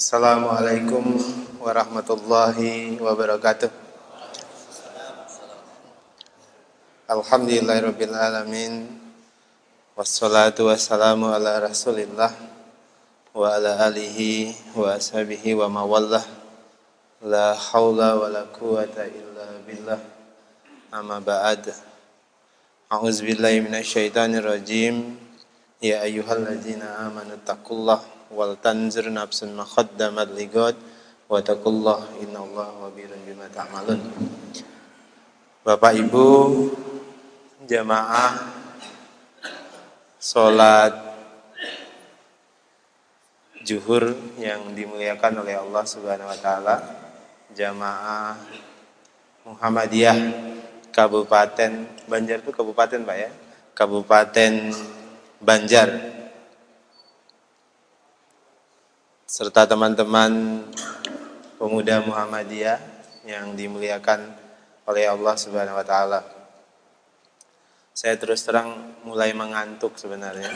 Assalamualaikum warahmatullahi wabarakatuh. Alhamdulillahirabbil alamin. Wassalatu wassalamu ala Rasulillah wa ala alihi wa ashabihi wa mawallah. La haula wa quwata illa billah. Amma ba'd. A'udzu billahi minasyaitonir rajim. Ya ayyuhalladzina amanu taqullaha wal tanzir nafsun ma khaddamat ligad wa taqullah innallaha khabirun bima ta'malun. Bapak Ibu jamaah salat juhur yang dimuliakan oleh Allah Subhanahu wa taala, jamaah Muhammadiyah Kabupaten Banjar itu kabupaten Pak ya? Kabupaten Banjar serta teman-teman pemuda Muhammadiyah yang dimuliakan oleh Allah Subhanahu wa taala. Saya terus terang mulai mengantuk sebenarnya.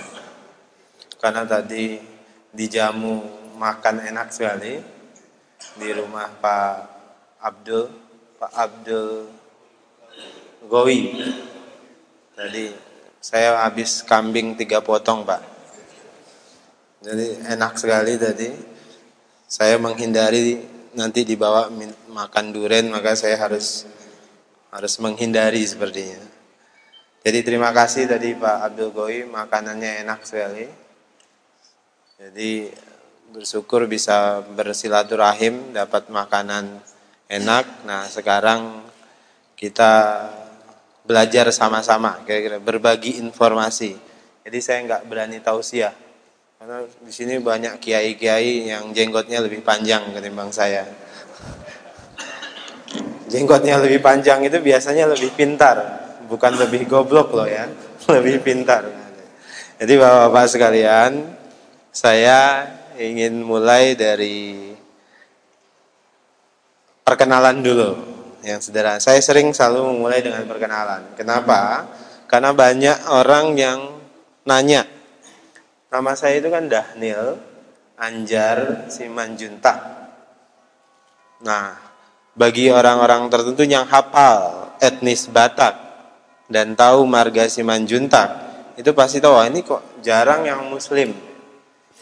Karena tadi dijamu makan enak sekali di rumah Pak Abdul, Pak Abdul Gowi. Tadi saya habis kambing tiga potong, Pak. Jadi enak sekali tadi. Saya menghindari nanti dibawa makan duren maka saya harus harus menghindari sepertinya. Jadi terima kasih tadi Pak Abdul Goi makanannya enak sekali. Jadi bersyukur bisa bersilaturahim dapat makanan enak. Nah sekarang kita belajar sama-sama kira-kira berbagi informasi. Jadi saya nggak berani tausiah karena di sini banyak kiai-kiai yang jenggotnya lebih panjang ketimbang saya. Jenggotnya lebih panjang itu biasanya lebih pintar, bukan lebih goblok loh ya, lebih pintar. Jadi bapak-bapak sekalian, saya ingin mulai dari perkenalan dulu yang sederhana. Saya sering selalu memulai dengan perkenalan. Kenapa? Karena banyak orang yang nanya, Nama saya itu kan Dahnil Anjar Simanjuntak. Nah, bagi orang-orang tertentu yang hafal etnis Batak dan tahu marga Simanjuntak, itu pasti tahu ini kok jarang yang muslim.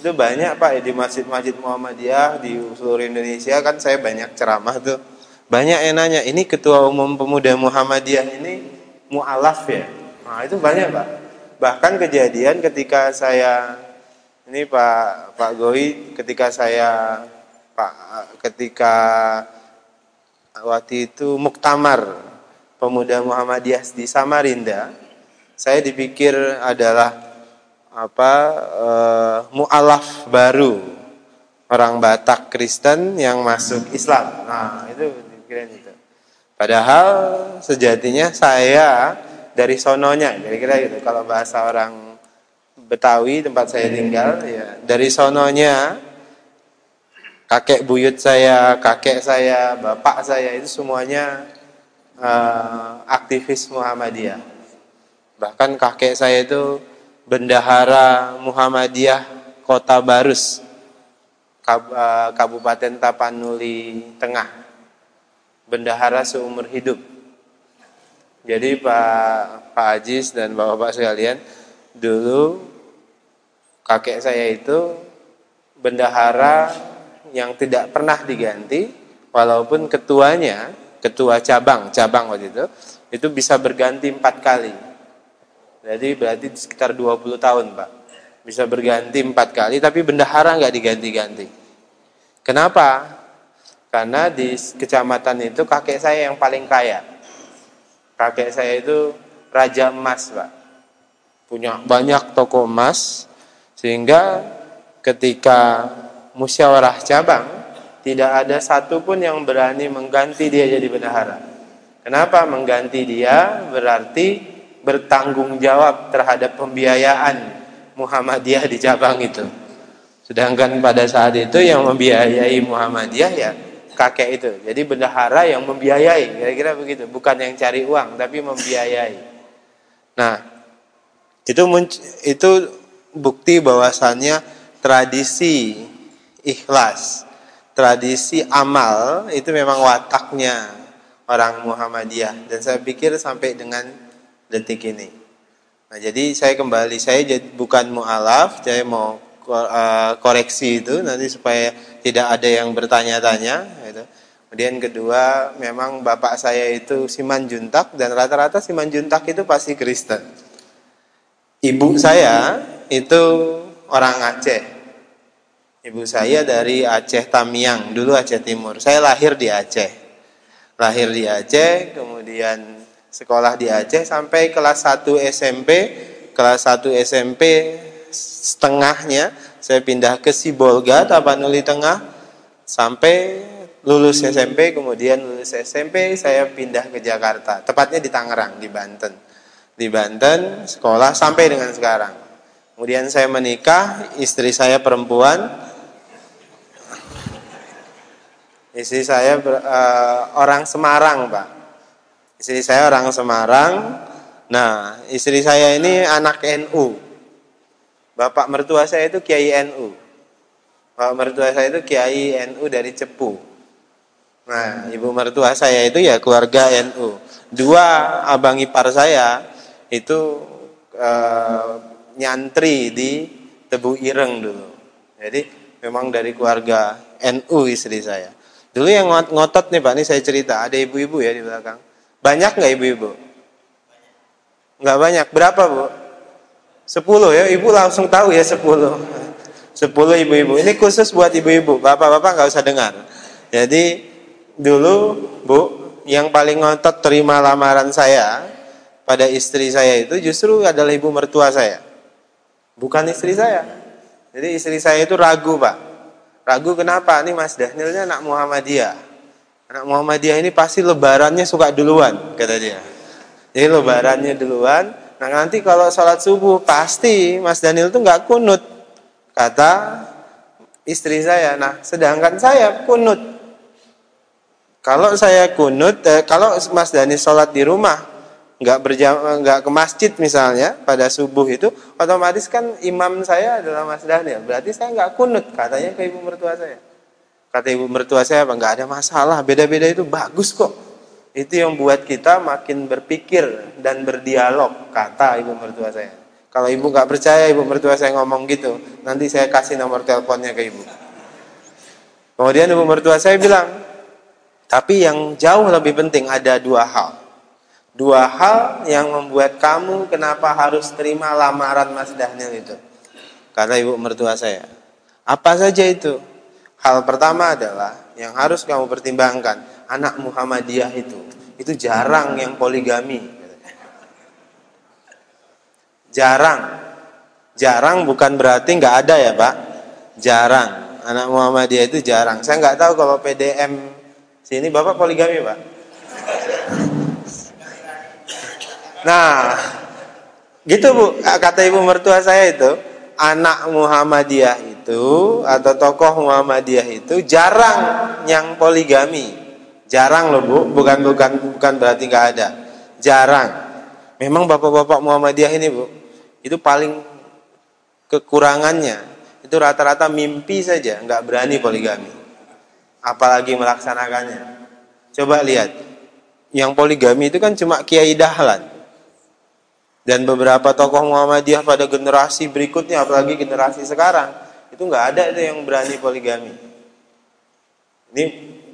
Itu banyak Pak di masjid-masjid Muhammadiyah di seluruh Indonesia kan saya banyak ceramah tuh. Banyak yang nanya, ini ketua umum pemuda Muhammadiyah ini mu'alaf ya? Nah, itu banyak Pak. Bahkan kejadian ketika saya ini Pak Pak Goi ketika saya Pak ketika waktu itu muktamar pemuda Muhammadiyah di Samarinda, saya dipikir adalah apa e, mualaf baru orang Batak Kristen yang masuk Islam. Nah, itu dipikirin itu. Padahal sejatinya saya dari sononya, kira-kira gitu. Kalau bahasa orang Betawi tempat saya tinggal ya dari sononya kakek buyut saya kakek saya bapak saya itu semuanya uh, aktivis Muhammadiyah. Bahkan kakek saya itu bendahara Muhammadiyah Kota Barus Kab, uh, Kabupaten Tapanuli Tengah. Bendahara seumur hidup jadi Pak Pak Ajis dan Bapak-bapak sekalian dulu kakek saya itu bendahara yang tidak pernah diganti walaupun ketuanya ketua cabang cabang waktu itu itu bisa berganti empat kali. Jadi berarti sekitar 20 tahun pak. Bisa berganti empat kali tapi bendahara nggak diganti-ganti. Kenapa? Karena di kecamatan itu kakek saya yang paling kaya kakek saya itu raja emas pak punya banyak toko emas sehingga ketika musyawarah cabang tidak ada satupun yang berani mengganti dia jadi bendahara. Kenapa mengganti dia? Berarti bertanggung jawab terhadap pembiayaan Muhammadiyah di cabang itu. Sedangkan pada saat itu yang membiayai Muhammadiyah ya kakek itu. Jadi bendahara yang membiayai, kira-kira begitu. Bukan yang cari uang, tapi membiayai. Nah, itu itu bukti bahwasannya tradisi ikhlas tradisi amal itu memang wataknya orang Muhammadiyah dan saya pikir sampai dengan detik ini. Nah, jadi saya kembali saya bukan mualaf, saya mau uh, koreksi itu nanti supaya tidak ada yang bertanya-tanya. Kemudian kedua, memang bapak saya itu Siman Juntak dan rata-rata Siman Juntak itu pasti Kristen. Ibu saya itu orang Aceh. Ibu saya dari Aceh Tamiang, dulu Aceh Timur. Saya lahir di Aceh. Lahir di Aceh, kemudian sekolah di Aceh sampai kelas 1 SMP. Kelas 1 SMP setengahnya saya pindah ke Sibolga, Tapanuli Tengah sampai lulus SMP, kemudian lulus SMP saya pindah ke Jakarta, tepatnya di Tangerang, di Banten di Banten, sekolah sampai dengan sekarang. Kemudian saya menikah, istri saya perempuan. Istri saya uh, orang Semarang, Pak. Istri saya orang Semarang. Nah, istri saya ini anak NU. Bapak mertua saya itu Kiai NU. Bapak mertua saya itu Kiai NU dari Cepu. Nah, ibu mertua saya itu ya keluarga NU. Dua abang ipar saya itu uh, nyantri di Tebu Ireng dulu. Jadi memang dari keluarga NU istri saya. Dulu yang ngotot nih Pak, ini saya cerita, ada ibu-ibu ya di belakang. Banyak nggak ibu-ibu? Nggak banyak. Berapa Bu? Sepuluh ya, ibu langsung tahu ya sepuluh. Sepuluh ibu-ibu. Ini khusus buat ibu-ibu. Bapak-bapak nggak usah dengar. Jadi dulu Bu, yang paling ngotot terima lamaran saya pada istri saya itu justru adalah ibu mertua saya. Bukan istri saya. Jadi istri saya itu ragu, Pak. Ragu kenapa? Ini Mas Danielnya anak Muhammadiyah. Anak Muhammadiyah ini pasti lebarannya suka duluan, kata dia. Jadi lebarannya duluan. Nah nanti kalau sholat subuh pasti Mas Daniel itu nggak kunut, kata istri saya. Nah sedangkan saya kunut. Kalau saya kunut, eh, kalau Mas Daniel sholat di rumah, nggak berjam nggak ke masjid misalnya pada subuh itu otomatis kan imam saya adalah Mas Daniel berarti saya nggak kunut katanya ke ibu mertua saya. Kata ibu mertua saya apa nggak ada masalah beda-beda itu bagus kok. Itu yang buat kita makin berpikir dan berdialog kata ibu mertua saya. Kalau ibu nggak percaya ibu mertua saya ngomong gitu nanti saya kasih nomor teleponnya ke ibu. Kemudian ibu mertua saya bilang tapi yang jauh lebih penting ada dua hal Dua hal yang membuat kamu kenapa harus terima lamaran Mas Daniel itu. Kata ibu mertua saya. Apa saja itu? Hal pertama adalah yang harus kamu pertimbangkan. Anak Muhammadiyah itu. Itu jarang yang poligami. Jarang. Jarang bukan berarti nggak ada ya Pak. Jarang. Anak Muhammadiyah itu jarang. Saya nggak tahu kalau PDM sini Bapak poligami Pak. Nah, gitu Bu, kata ibu mertua saya itu, anak Muhammadiyah itu atau tokoh Muhammadiyah itu jarang yang poligami. Jarang loh Bu, bukan bukan bukan berarti nggak ada. Jarang. Memang bapak-bapak Muhammadiyah ini Bu, itu paling kekurangannya itu rata-rata mimpi saja, nggak berani poligami. Apalagi melaksanakannya. Coba lihat, yang poligami itu kan cuma kiai dahlan. Dan beberapa tokoh Muhammadiyah pada generasi berikutnya apalagi generasi sekarang itu nggak ada itu yang berani poligami. Ini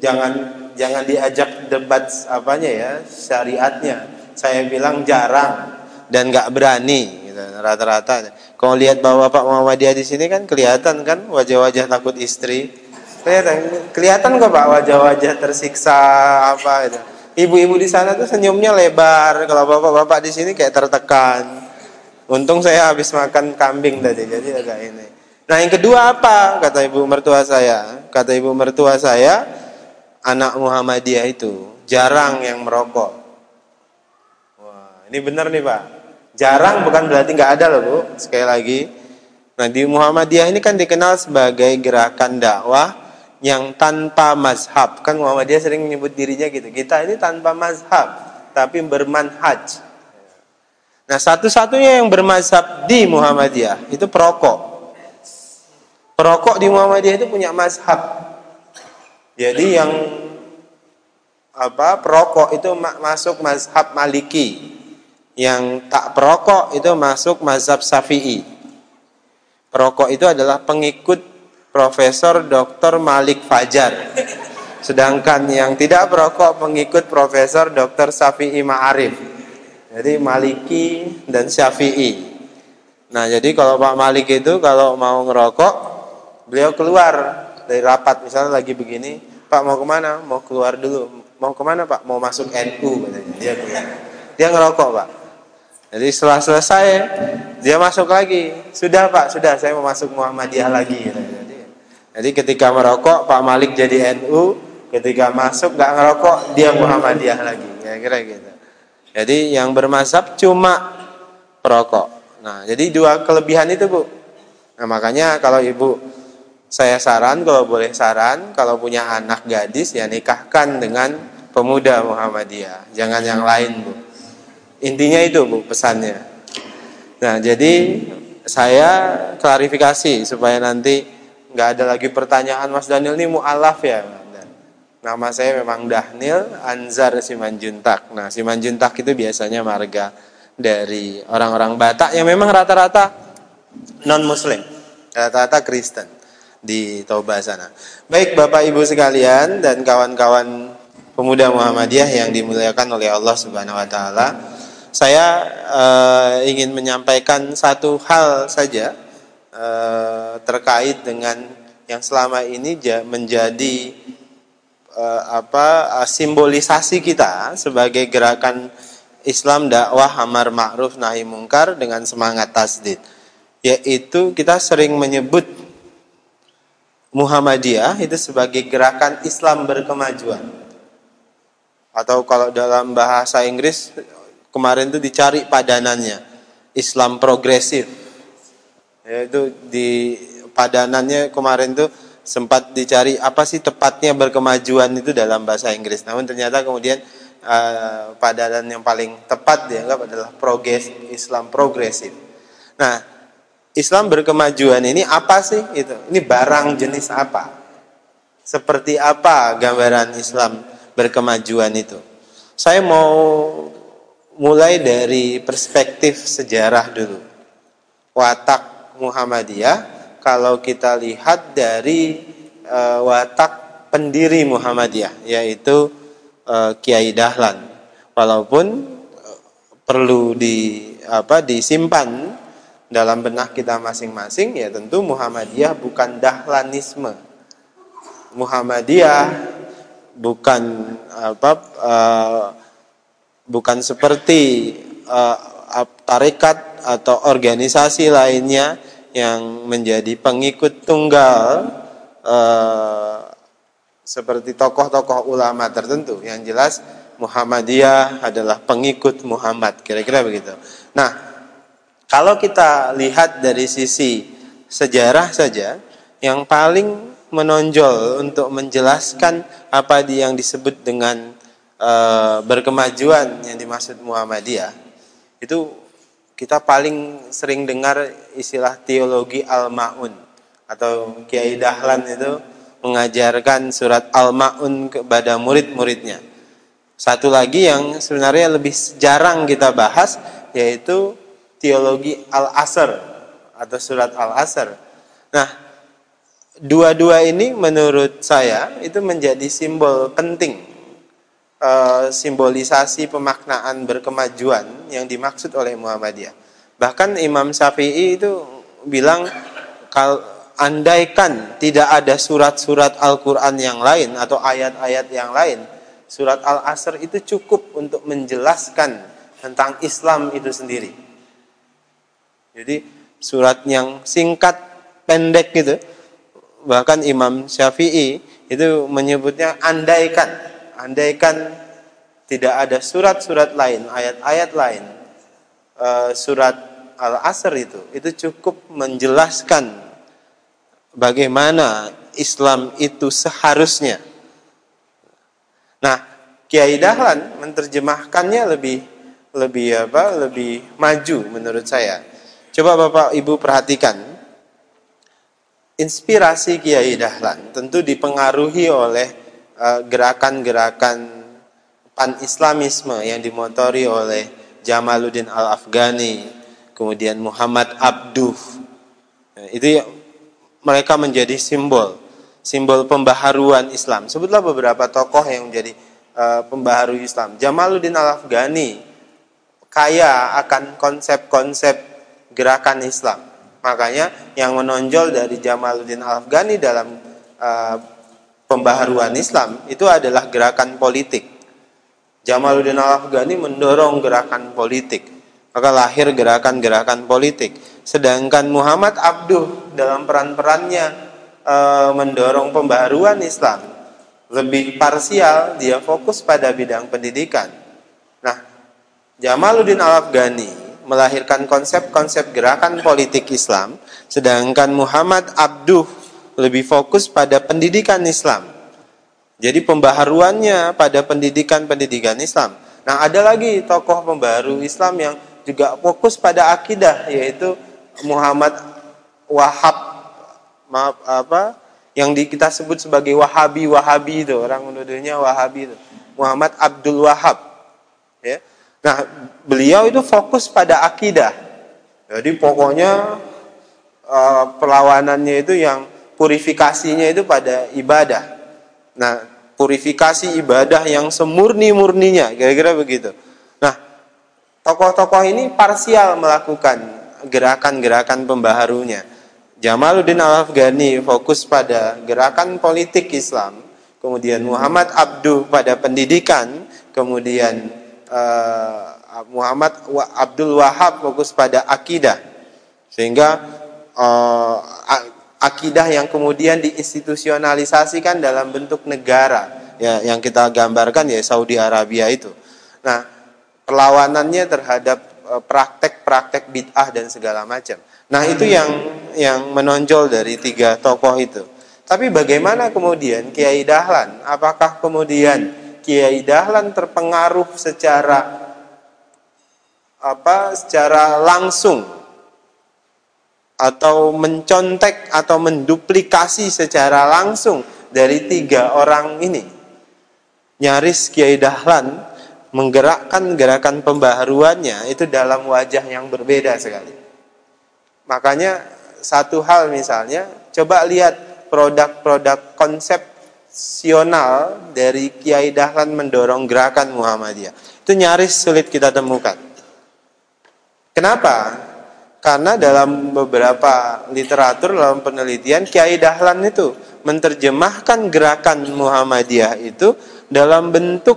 jangan jangan diajak debat apanya ya syariatnya. Saya bilang jarang dan nggak berani gitu, rata-rata. Kalau lihat bahwa Pak Muhammadiyah di sini kan kelihatan kan wajah-wajah takut istri kelihatan kelihatan kok Pak wajah-wajah tersiksa apa itu Ibu-ibu di sana tuh senyumnya lebar. Kalau bapak-bapak di sini kayak tertekan. Untung saya habis makan kambing tadi, jadi agak ini. Nah yang kedua apa? Kata ibu mertua saya. Kata ibu mertua saya, anak Muhammadiyah itu jarang yang merokok. Wah, ini benar nih pak. Jarang bukan berarti nggak ada loh bu. Sekali lagi, nah di Muhammadiyah ini kan dikenal sebagai gerakan dakwah yang tanpa mazhab. Kan Muhammadiyah sering menyebut dirinya gitu. Kita ini tanpa mazhab, tapi bermanhaj. Nah, satu-satunya yang bermazhab di Muhammadiyah itu perokok. Perokok di Muhammadiyah itu punya mazhab. Jadi yang apa perokok itu masuk mazhab Maliki. Yang tak perokok itu masuk mazhab Syafi'i. Perokok itu adalah pengikut Profesor Dr. Malik Fajar. Sedangkan yang tidak perokok pengikut Profesor Dr. Syafi'i Ma'arif. Jadi Maliki dan Syafi'i. Nah, jadi kalau Pak Malik itu kalau mau ngerokok, beliau keluar dari rapat misalnya lagi begini, Pak mau ke mana? Mau keluar dulu. Mau ke mana Pak? Mau masuk NU. Dia Dia ngerokok Pak. Jadi setelah selesai dia masuk lagi. Sudah Pak, sudah saya mau masuk Muhammadiyah lagi. Jadi, jadi ketika merokok Pak Malik jadi NU, ketika masuk nggak ngerokok dia Muhammadiyah lagi. Kira-kira gitu. Jadi yang bermazhab cuma perokok. Nah, jadi dua kelebihan itu Bu. Nah, makanya kalau Ibu saya saran kalau boleh saran kalau punya anak gadis ya nikahkan dengan pemuda Muhammadiyah jangan yang lain bu intinya itu bu pesannya nah jadi saya klarifikasi supaya nanti nggak ada lagi pertanyaan Mas Daniel ini mualaf ya nama saya memang Dahnil Anzar Simanjuntak nah Simanjuntak itu biasanya marga dari orang-orang Batak yang memang rata-rata non muslim rata-rata Kristen di Toba sana. Baik Bapak Ibu sekalian dan kawan-kawan pemuda Muhammadiyah yang dimuliakan oleh Allah Subhanahu wa taala. Saya uh, ingin menyampaikan satu hal saja uh, terkait dengan yang selama ini menjadi uh, apa simbolisasi kita sebagai gerakan Islam dakwah amar ma'ruf nahi mungkar dengan semangat tasdid yaitu kita sering menyebut Muhammadiyah itu sebagai gerakan Islam berkemajuan. Atau kalau dalam bahasa Inggris kemarin itu dicari padanannya Islam progresif. Yaitu di padanannya kemarin itu sempat dicari apa sih tepatnya berkemajuan itu dalam bahasa Inggris. Namun ternyata kemudian uh, padanan yang paling tepat dianggap adalah progres Islam progresif. Nah, Islam berkemajuan ini apa sih itu? Ini barang jenis apa? Seperti apa gambaran Islam berkemajuan itu? Saya mau mulai dari perspektif sejarah dulu. Watak Muhammadiyah kalau kita lihat dari e, watak pendiri Muhammadiyah yaitu e, Kiai Dahlan. Walaupun e, perlu di apa disimpan dalam benak kita masing-masing ya tentu Muhammadiyah bukan dahlanisme. Muhammadiyah bukan apa uh, bukan seperti uh, atau organisasi lainnya yang menjadi pengikut tunggal uh, seperti tokoh-tokoh ulama tertentu yang jelas Muhammadiyah adalah pengikut Muhammad kira-kira begitu. Nah, kalau kita lihat dari sisi sejarah saja, yang paling menonjol untuk menjelaskan apa yang disebut dengan e, berkemajuan yang dimaksud Muhammadiyah, itu kita paling sering dengar istilah teologi al-ma'un atau Kiai Dahlan itu mengajarkan surat al-ma'un kepada murid-muridnya. Satu lagi yang sebenarnya lebih jarang kita bahas yaitu teologi Al-Asr atau surat Al-Asr. Nah, dua-dua ini menurut saya itu menjadi simbol penting e, simbolisasi pemaknaan berkemajuan yang dimaksud oleh Muhammadiyah. Bahkan Imam Syafi'i itu bilang kal andaikan tidak ada surat-surat Al-Qur'an yang lain atau ayat-ayat yang lain, surat Al-Asr itu cukup untuk menjelaskan tentang Islam itu sendiri. Jadi surat yang singkat, pendek gitu. Bahkan Imam Syafi'i itu menyebutnya andaikan. Andaikan tidak ada surat-surat lain, ayat-ayat lain. Uh, surat Al-Asr itu, itu cukup menjelaskan bagaimana Islam itu seharusnya. Nah, Kiai Dahlan menerjemahkannya lebih lebih apa? Lebih maju menurut saya. Coba Bapak Ibu perhatikan. Inspirasi Kiai Dahlan tentu dipengaruhi oleh eh, gerakan-gerakan pan-islamisme yang dimotori oleh Jamaluddin Al-Afghani, kemudian Muhammad Abduh. Nah, itu mereka menjadi simbol, simbol pembaharuan Islam. Sebutlah beberapa tokoh yang menjadi uh, pembaharu Islam. Jamaluddin Al-Afghani kaya akan konsep-konsep gerakan Islam. Makanya yang menonjol dari Jamaluddin Al-Afghani dalam uh, pembaharuan Islam itu adalah gerakan politik Jamaluddin Al-Afghani mendorong gerakan politik. Maka lahir gerakan-gerakan politik. Sedangkan Muhammad Abduh dalam peran-perannya e, mendorong pembaruan Islam. Lebih parsial, dia fokus pada bidang pendidikan. Nah, Jamaluddin Al-Afghani melahirkan konsep-konsep gerakan politik Islam, sedangkan Muhammad Abduh lebih fokus pada pendidikan Islam. Jadi pembaharuannya pada pendidikan-pendidikan Islam. Nah, ada lagi tokoh pembaharu Islam yang juga fokus pada akidah yaitu Muhammad Wahab maaf apa? Yang di, kita sebut sebagai Wahabi Wahabi itu orang menuduhnya Wahabi itu. Muhammad Abdul Wahab ya. Nah beliau itu fokus pada akidah. Jadi pokoknya uh, perlawanannya itu yang purifikasinya itu pada ibadah Nah, purifikasi ibadah yang semurni-murninya, kira-kira begitu. Nah, tokoh-tokoh ini parsial melakukan gerakan-gerakan pembaharunya. Jamaluddin Al-Afghani fokus pada gerakan politik Islam, kemudian Muhammad Abduh pada pendidikan, kemudian uh, Muhammad Abdul Wahab fokus pada akidah. Sehingga uh, akidah yang kemudian diinstitusionalisasikan dalam bentuk negara ya yang kita gambarkan ya Saudi Arabia itu. Nah, perlawanannya terhadap e, praktek-praktek bid'ah dan segala macam. Nah, itu yang yang menonjol dari tiga tokoh itu. Tapi bagaimana kemudian Kiai Dahlan? Apakah kemudian Kiai Dahlan terpengaruh secara apa secara langsung atau mencontek atau menduplikasi secara langsung dari tiga orang ini. Nyaris Kiai Dahlan menggerakkan gerakan pembaharuannya itu dalam wajah yang berbeda sekali. Makanya satu hal misalnya, coba lihat produk-produk konsepsional dari Kiai Dahlan mendorong gerakan Muhammadiyah. Itu nyaris sulit kita temukan. Kenapa? Karena dalam beberapa literatur dalam penelitian Kiai Dahlan itu menerjemahkan gerakan Muhammadiyah itu dalam bentuk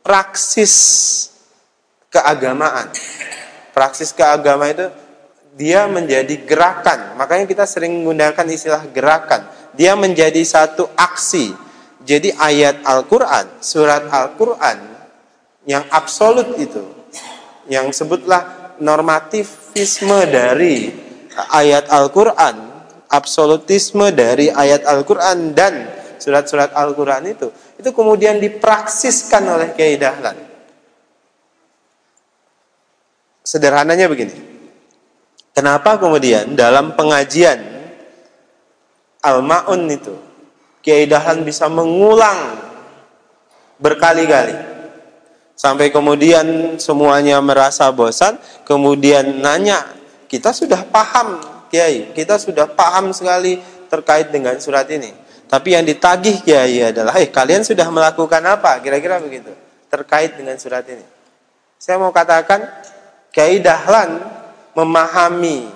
praksis keagamaan. Praksis keagamaan itu dia menjadi gerakan. Makanya kita sering menggunakan istilah gerakan. Dia menjadi satu aksi. Jadi ayat Al-Qur'an, surat Al-Qur'an yang absolut itu yang sebutlah normativisme dari ayat Al-Quran, absolutisme dari ayat Al-Quran dan surat-surat Al-Quran itu, itu kemudian dipraksiskan oleh Kiai Dahlan. Sederhananya begini. Kenapa kemudian dalam pengajian Al-Ma'un itu Kiai Dahlan bisa mengulang berkali-kali Sampai kemudian semuanya merasa bosan, kemudian nanya, kita sudah paham, Kiai, kita sudah paham sekali terkait dengan surat ini. Tapi yang ditagih Kiai adalah, eh kalian sudah melakukan apa? Kira-kira begitu. Terkait dengan surat ini. Saya mau katakan, Kiai Dahlan memahami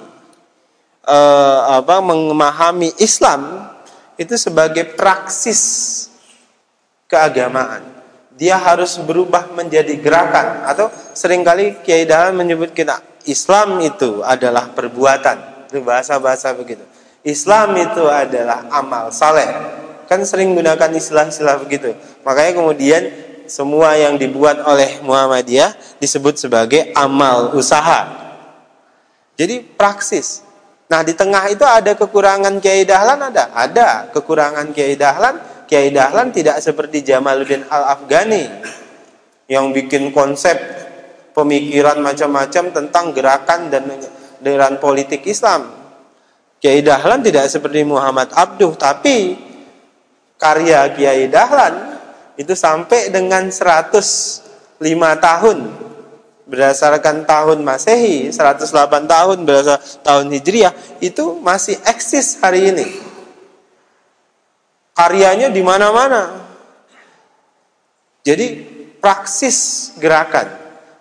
eh, apa memahami Islam itu sebagai praksis keagamaan dia harus berubah menjadi gerakan. Atau sering kali Kiai Dahlan menyebut kita Islam itu adalah perbuatan. Bahasa-bahasa begitu. Islam itu adalah amal saleh. Kan sering gunakan istilah-istilah begitu. Makanya kemudian semua yang dibuat oleh Muhammadiyah disebut sebagai amal usaha. Jadi praksis. Nah di tengah itu ada kekurangan Kiai Dahlan ada? Ada. Kekurangan Kiai Dahlan Kiai Dahlan tidak seperti Jamaluddin Al-Afghani yang bikin konsep pemikiran macam-macam tentang gerakan dan gerakan politik Islam. Kiai Dahlan tidak seperti Muhammad Abduh, tapi karya Kiai Dahlan itu sampai dengan 105 tahun berdasarkan tahun Masehi 108 tahun berdasarkan tahun Hijriah itu masih eksis hari ini karyanya di mana-mana. Jadi praksis gerakan.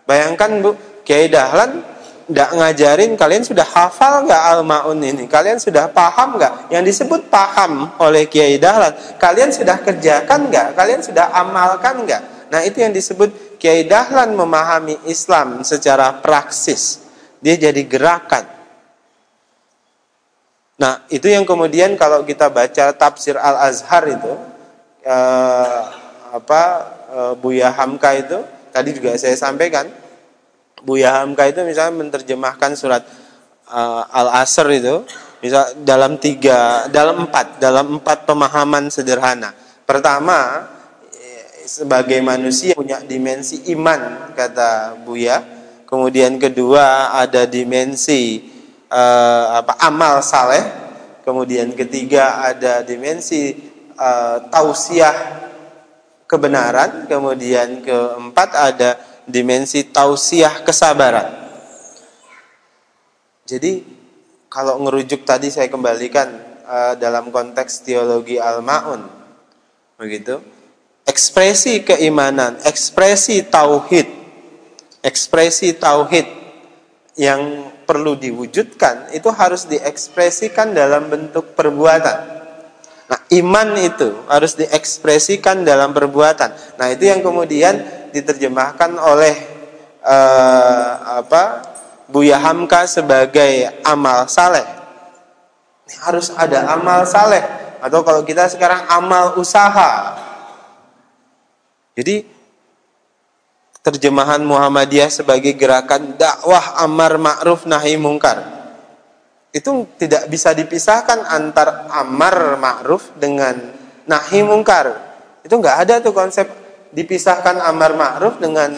Bayangkan Bu Kiai Dahlan tidak ngajarin kalian sudah hafal nggak al-maun ini? Kalian sudah paham nggak? Yang disebut paham oleh Kiai Dahlan kalian sudah kerjakan nggak? Kalian sudah amalkan nggak? Nah itu yang disebut Kiai Dahlan memahami Islam secara praksis. Dia jadi gerakan nah itu yang kemudian kalau kita baca tafsir al Azhar itu eh, apa eh, Buya Hamka itu tadi juga saya sampaikan Buya Hamka itu misalnya menerjemahkan surat uh, Al-Asr itu misal dalam tiga, dalam empat, dalam empat pemahaman sederhana. Pertama, sebagai manusia punya dimensi iman kata Buya. Kemudian kedua ada dimensi uh, apa amal saleh. Kemudian ketiga ada dimensi uh, tausiah kebenaran. Kemudian keempat ada dimensi tausiah kesabaran. Jadi kalau ngerujuk tadi saya kembalikan uh, dalam konteks teologi al-maun begitu. Ekspresi keimanan, ekspresi tauhid, ekspresi tauhid yang perlu diwujudkan itu harus diekspresikan dalam bentuk perbuatan. Nah, iman itu harus diekspresikan dalam perbuatan. Nah, itu yang kemudian diterjemahkan oleh uh, apa Buya Hamka sebagai amal saleh. Ini harus ada amal saleh atau kalau kita sekarang amal usaha. Jadi terjemahan Muhammadiyah sebagai gerakan dakwah amar ma'ruf nahi mungkar itu tidak bisa dipisahkan antar amar ma'ruf dengan nahi mungkar. Itu nggak ada tuh konsep dipisahkan amar ma'ruf dengan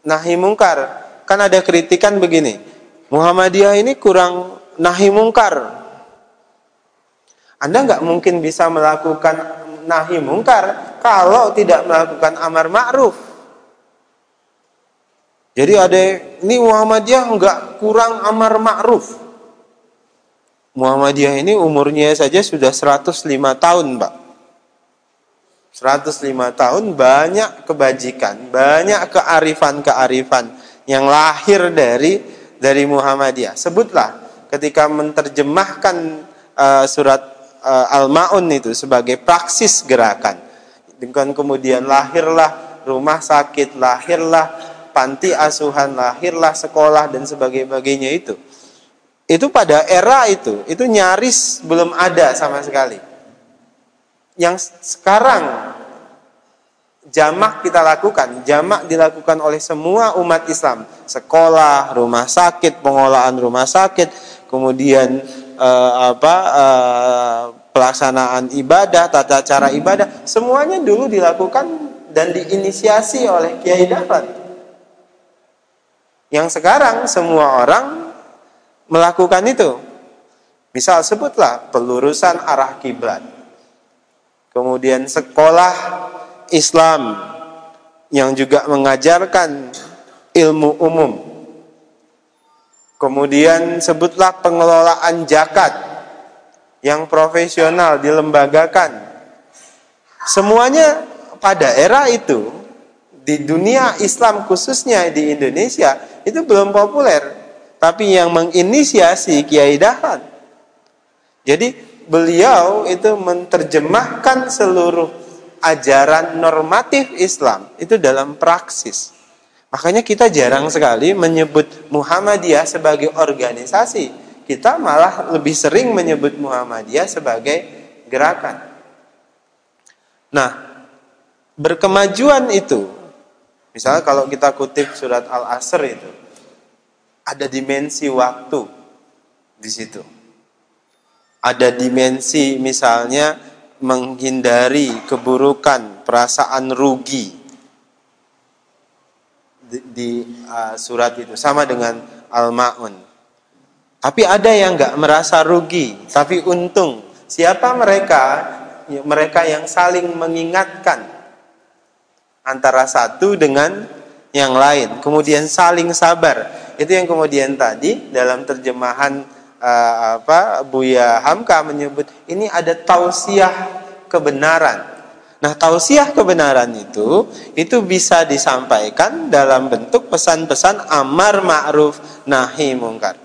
nahi mungkar. Kan ada kritikan begini, Muhammadiyah ini kurang nahi mungkar. Anda nggak mungkin bisa melakukan nahi mungkar kalau tidak melakukan amar ma'ruf. Jadi ada ini Muhammadiyah nggak kurang amar ma'ruf. Muhammadiyah ini umurnya saja sudah 105 tahun, Pak. 105 tahun banyak kebajikan, banyak kearifan-kearifan yang lahir dari dari Muhammadiyah. Sebutlah ketika menerjemahkan uh, surat uh, Al-Maun itu sebagai praksis gerakan. Dengan kemudian lahirlah rumah sakit, lahirlah panti asuhan, lahirlah sekolah dan sebagainya itu. Itu pada era itu, itu nyaris belum ada sama sekali yang sekarang jamak kita lakukan, jamak dilakukan oleh semua umat Islam, sekolah, rumah sakit, pengolahan rumah sakit, kemudian eh, apa eh, pelaksanaan ibadah, tata cara ibadah, semuanya dulu dilakukan dan diinisiasi oleh Kiai Dahlan. Yang sekarang semua orang melakukan itu. Misal sebutlah pelurusan arah kiblat kemudian sekolah Islam yang juga mengajarkan ilmu umum. Kemudian sebutlah pengelolaan zakat yang profesional dilembagakan. Semuanya pada era itu di dunia Islam khususnya di Indonesia itu belum populer, tapi yang menginisiasi Kiai Dahlan. Jadi beliau itu menerjemahkan seluruh ajaran normatif Islam itu dalam praksis. Makanya kita jarang sekali menyebut Muhammadiyah sebagai organisasi. Kita malah lebih sering menyebut Muhammadiyah sebagai gerakan. Nah, berkemajuan itu, misalnya kalau kita kutip surat Al-Asr itu, ada dimensi waktu di situ ada dimensi misalnya menghindari keburukan, perasaan rugi di, di uh, surat itu sama dengan Al-Maun. Tapi ada yang nggak merasa rugi, tapi untung. Siapa mereka mereka yang saling mengingatkan antara satu dengan yang lain, kemudian saling sabar. Itu yang kemudian tadi dalam terjemahan uh, apa Buya Hamka menyebut ini ada tausiah kebenaran. Nah, tausiah kebenaran itu itu bisa disampaikan dalam bentuk pesan-pesan amar ma'ruf nahi mungkar.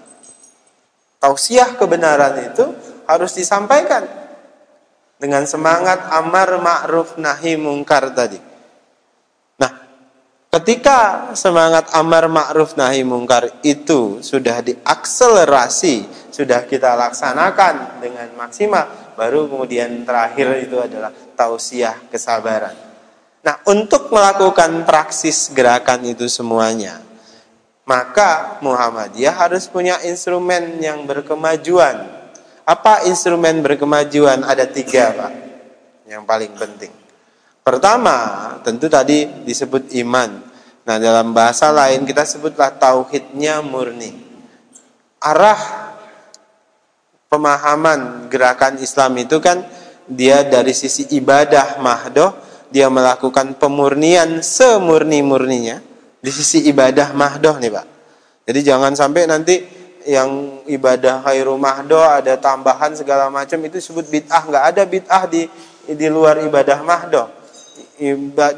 Tausiah kebenaran itu harus disampaikan dengan semangat amar ma'ruf nahi mungkar tadi. Ketika semangat amar ma'ruf nahi mungkar itu sudah diakselerasi, sudah kita laksanakan dengan maksimal, baru kemudian terakhir itu adalah tausiah kesabaran. Nah, untuk melakukan praksis gerakan itu semuanya, maka Muhammadiyah harus punya instrumen yang berkemajuan. Apa instrumen berkemajuan? Ada tiga, Pak. Yang paling penting. Pertama, tentu tadi disebut iman. Nah, dalam bahasa lain kita sebutlah tauhidnya murni. Arah pemahaman gerakan Islam itu kan dia dari sisi ibadah mahdoh, dia melakukan pemurnian semurni-murninya di sisi ibadah mahdoh nih Pak. Jadi jangan sampai nanti yang ibadah khairu mahdoh ada tambahan segala macam itu disebut bid'ah. Nggak ada bid'ah di di luar ibadah mahdoh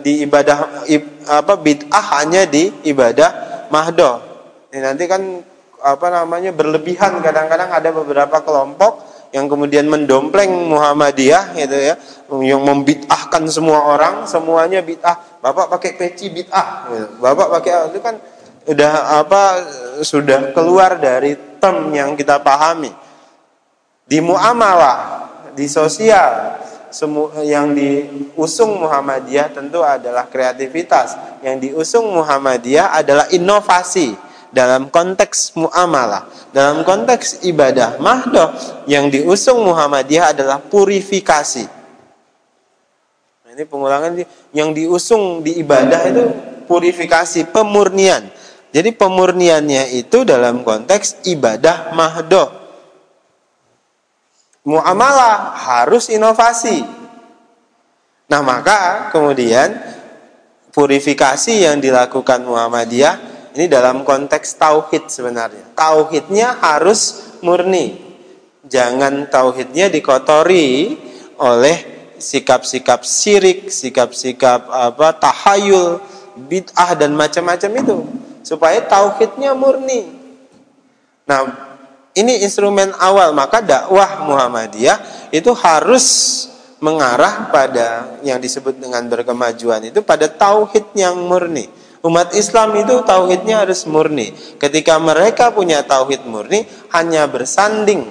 di ibadah apa bid'ah hanya di ibadah mahdoh. Ini nanti kan apa namanya berlebihan kadang-kadang ada beberapa kelompok yang kemudian mendompleng Muhammadiyah gitu ya, yang membid'ahkan semua orang, semuanya bid'ah. Bapak pakai peci bid'ah, gitu. Bapak pakai itu kan udah apa sudah keluar dari term yang kita pahami. Di muamalah, di sosial, yang diusung Muhammadiyah tentu adalah kreativitas. Yang diusung Muhammadiyah adalah inovasi dalam konteks muamalah. Dalam konteks ibadah mahdoh yang diusung Muhammadiyah adalah purifikasi. Nah, ini pengulangan yang diusung di ibadah itu purifikasi, pemurnian. Jadi pemurniannya itu dalam konteks ibadah mahdoh muamalah harus inovasi. Nah, maka kemudian purifikasi yang dilakukan Muhammadiyah ini dalam konteks tauhid sebenarnya. Tauhidnya harus murni. Jangan tauhidnya dikotori oleh sikap-sikap syirik, sikap-sikap apa tahayul, bid'ah dan macam-macam itu supaya tauhidnya murni. Nah, ini instrumen awal, maka dakwah Muhammadiyah itu harus mengarah pada yang disebut dengan berkemajuan itu pada tauhid yang murni. Umat Islam itu tauhidnya harus murni. Ketika mereka punya tauhid murni, hanya bersanding,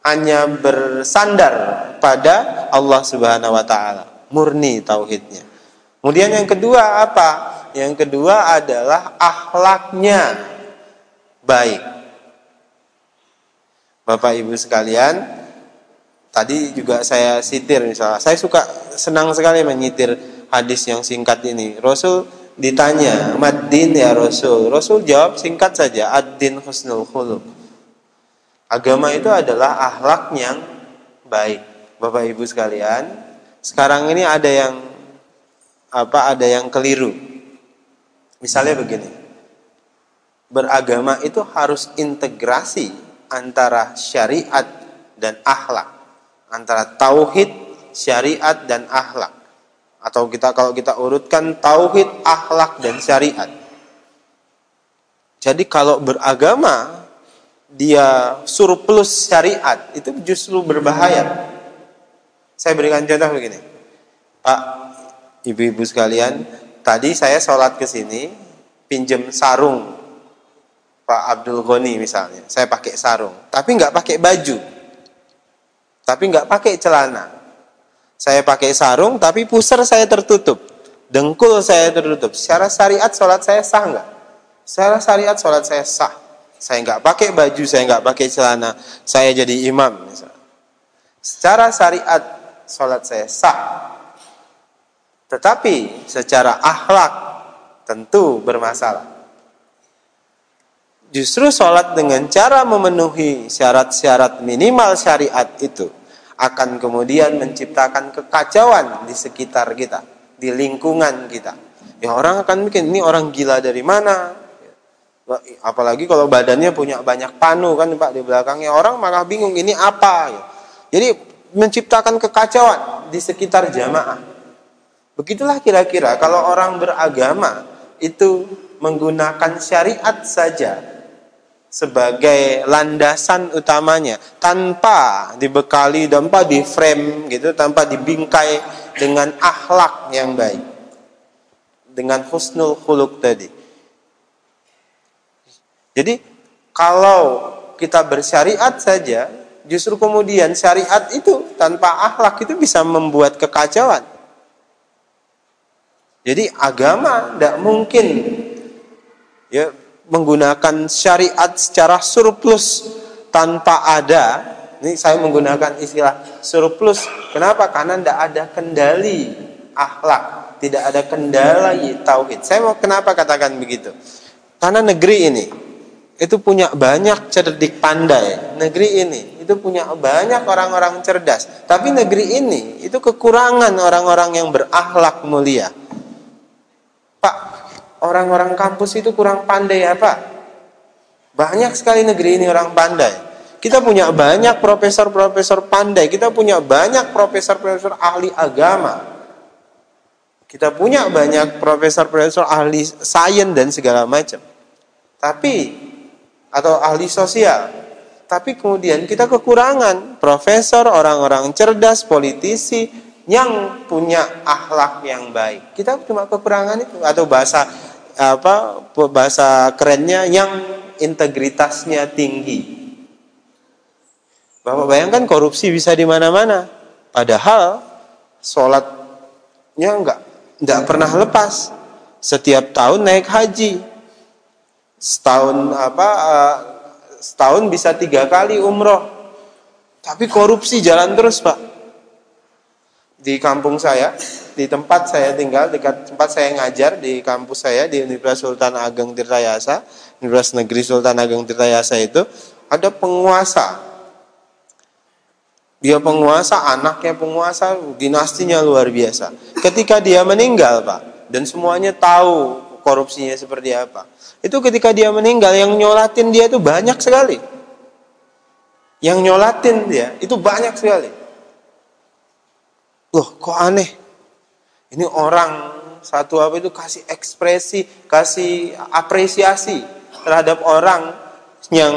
hanya bersandar pada Allah Subhanahu wa taala. Murni tauhidnya. Kemudian yang kedua apa? Yang kedua adalah akhlaknya baik. Bapak Ibu sekalian, tadi juga saya sitir misalnya. Saya suka senang sekali menyitir hadis yang singkat ini. Rasul ditanya, "Maddin ya Rasul?" Rasul jawab singkat saja, "Ad-din husnul khuluq." Agama itu adalah akhlak yang baik. Bapak Ibu sekalian, sekarang ini ada yang apa? Ada yang keliru. Misalnya begini. Beragama itu harus integrasi antara syariat dan akhlak, antara tauhid, syariat dan akhlak. Atau kita kalau kita urutkan tauhid, akhlak dan syariat. Jadi kalau beragama dia surplus syariat itu justru berbahaya. Saya berikan contoh begini. Pak, ibu-ibu sekalian, tadi saya sholat ke sini, pinjam sarung Pak Abdul Ghani misalnya, saya pakai sarung, tapi nggak pakai baju, tapi nggak pakai celana. Saya pakai sarung, tapi pusar saya tertutup, dengkul saya tertutup. Secara syariat sholat saya sah nggak? Secara syariat sholat saya sah. Saya nggak pakai baju, saya nggak pakai celana, saya jadi imam misalnya. Secara syariat sholat saya sah. Tetapi secara akhlak tentu bermasalah. Justru sholat dengan cara memenuhi syarat-syarat minimal syariat itu akan kemudian menciptakan kekacauan di sekitar kita, di lingkungan kita. Ya orang akan mikir ini orang gila dari mana? Apalagi kalau badannya punya banyak panu kan Pak di belakangnya orang malah bingung ini apa. Jadi menciptakan kekacauan di sekitar jamaah. Begitulah kira-kira kalau orang beragama itu menggunakan syariat saja sebagai landasan utamanya. Tanpa dibekali tanpa di frame gitu tanpa dibingkai dengan akhlak yang baik. Dengan husnul khuluk tadi. Jadi kalau kita bersyariat saja justru kemudian syariat itu tanpa akhlak itu bisa membuat kekacauan. Jadi agama tidak mungkin ya menggunakan syariat secara surplus tanpa ada. Ini saya menggunakan istilah surplus. Kenapa? Karena tidak ada kendali akhlak. Tidak ada kendali tauhid. Saya mau kenapa katakan begitu? Karena negeri ini itu punya banyak cerdik pandai. Negeri ini itu punya banyak orang-orang cerdas. Tapi negeri ini itu kekurangan orang-orang yang berakhlak mulia. Pak orang-orang kampus itu kurang pandai apa? Banyak sekali negeri ini orang pandai. Kita punya banyak profesor-profesor pandai, kita punya banyak profesor-profesor ahli agama. Kita punya banyak profesor-profesor ahli sains dan segala macam. Tapi atau ahli sosial. Tapi kemudian kita kekurangan profesor, orang-orang cerdas, politisi yang punya akhlak yang baik. Kita cuma kekurangan itu atau bahasa apa bahasa kerennya yang integritasnya tinggi. Bapak bayangkan korupsi bisa di mana-mana. Padahal sholatnya enggak enggak pernah lepas. Setiap tahun naik haji. Setahun apa eh, setahun bisa tiga kali umroh. Tapi korupsi jalan terus pak. Di kampung saya di tempat saya tinggal, dekat tempat saya ngajar di kampus saya di Universitas Sultan Ageng Tirtayasa, Universitas Negeri Sultan Ageng Tirtayasa itu ada penguasa. Dia penguasa, anaknya penguasa, dinastinya luar biasa. Ketika dia meninggal, Pak, dan semuanya tahu korupsinya seperti apa. Itu ketika dia meninggal, yang nyolatin dia itu banyak sekali. Yang nyolatin dia itu banyak sekali. Loh, kok aneh? Ini orang satu apa itu kasih ekspresi, kasih apresiasi terhadap orang yang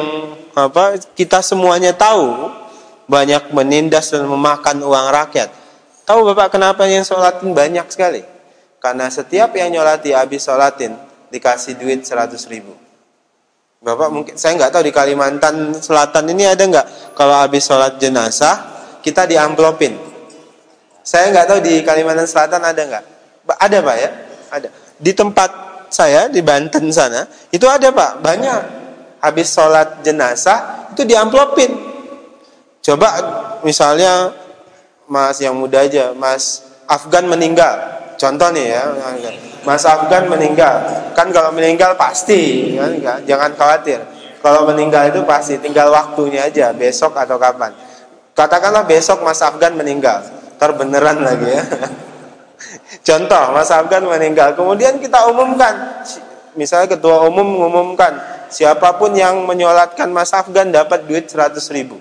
apa kita semuanya tahu banyak menindas dan memakan uang rakyat. Tahu Bapak kenapa yang sholatin banyak sekali? Karena setiap yang nyolati habis sholatin dikasih duit 100 ribu. Bapak mungkin saya nggak tahu di Kalimantan Selatan ini ada nggak kalau habis sholat jenazah kita diamplopin saya nggak tahu di Kalimantan Selatan ada nggak? Ada pak ya? Ada. Di tempat saya di Banten sana itu ada pak banyak. Habis sholat jenazah itu diamplopin. Coba misalnya Mas yang muda aja, Mas Afgan meninggal. Contoh nih ya, Mas Afgan meninggal. Kan kalau meninggal pasti, kan? jangan khawatir. Kalau meninggal itu pasti, tinggal waktunya aja, besok atau kapan. Katakanlah besok Mas Afgan meninggal terbeneran lagi ya. Contoh, Mas Afgan meninggal, kemudian kita umumkan, misalnya ketua umum mengumumkan, siapa pun yang menyolatkan Mas Afgan dapat duit 100 ribu.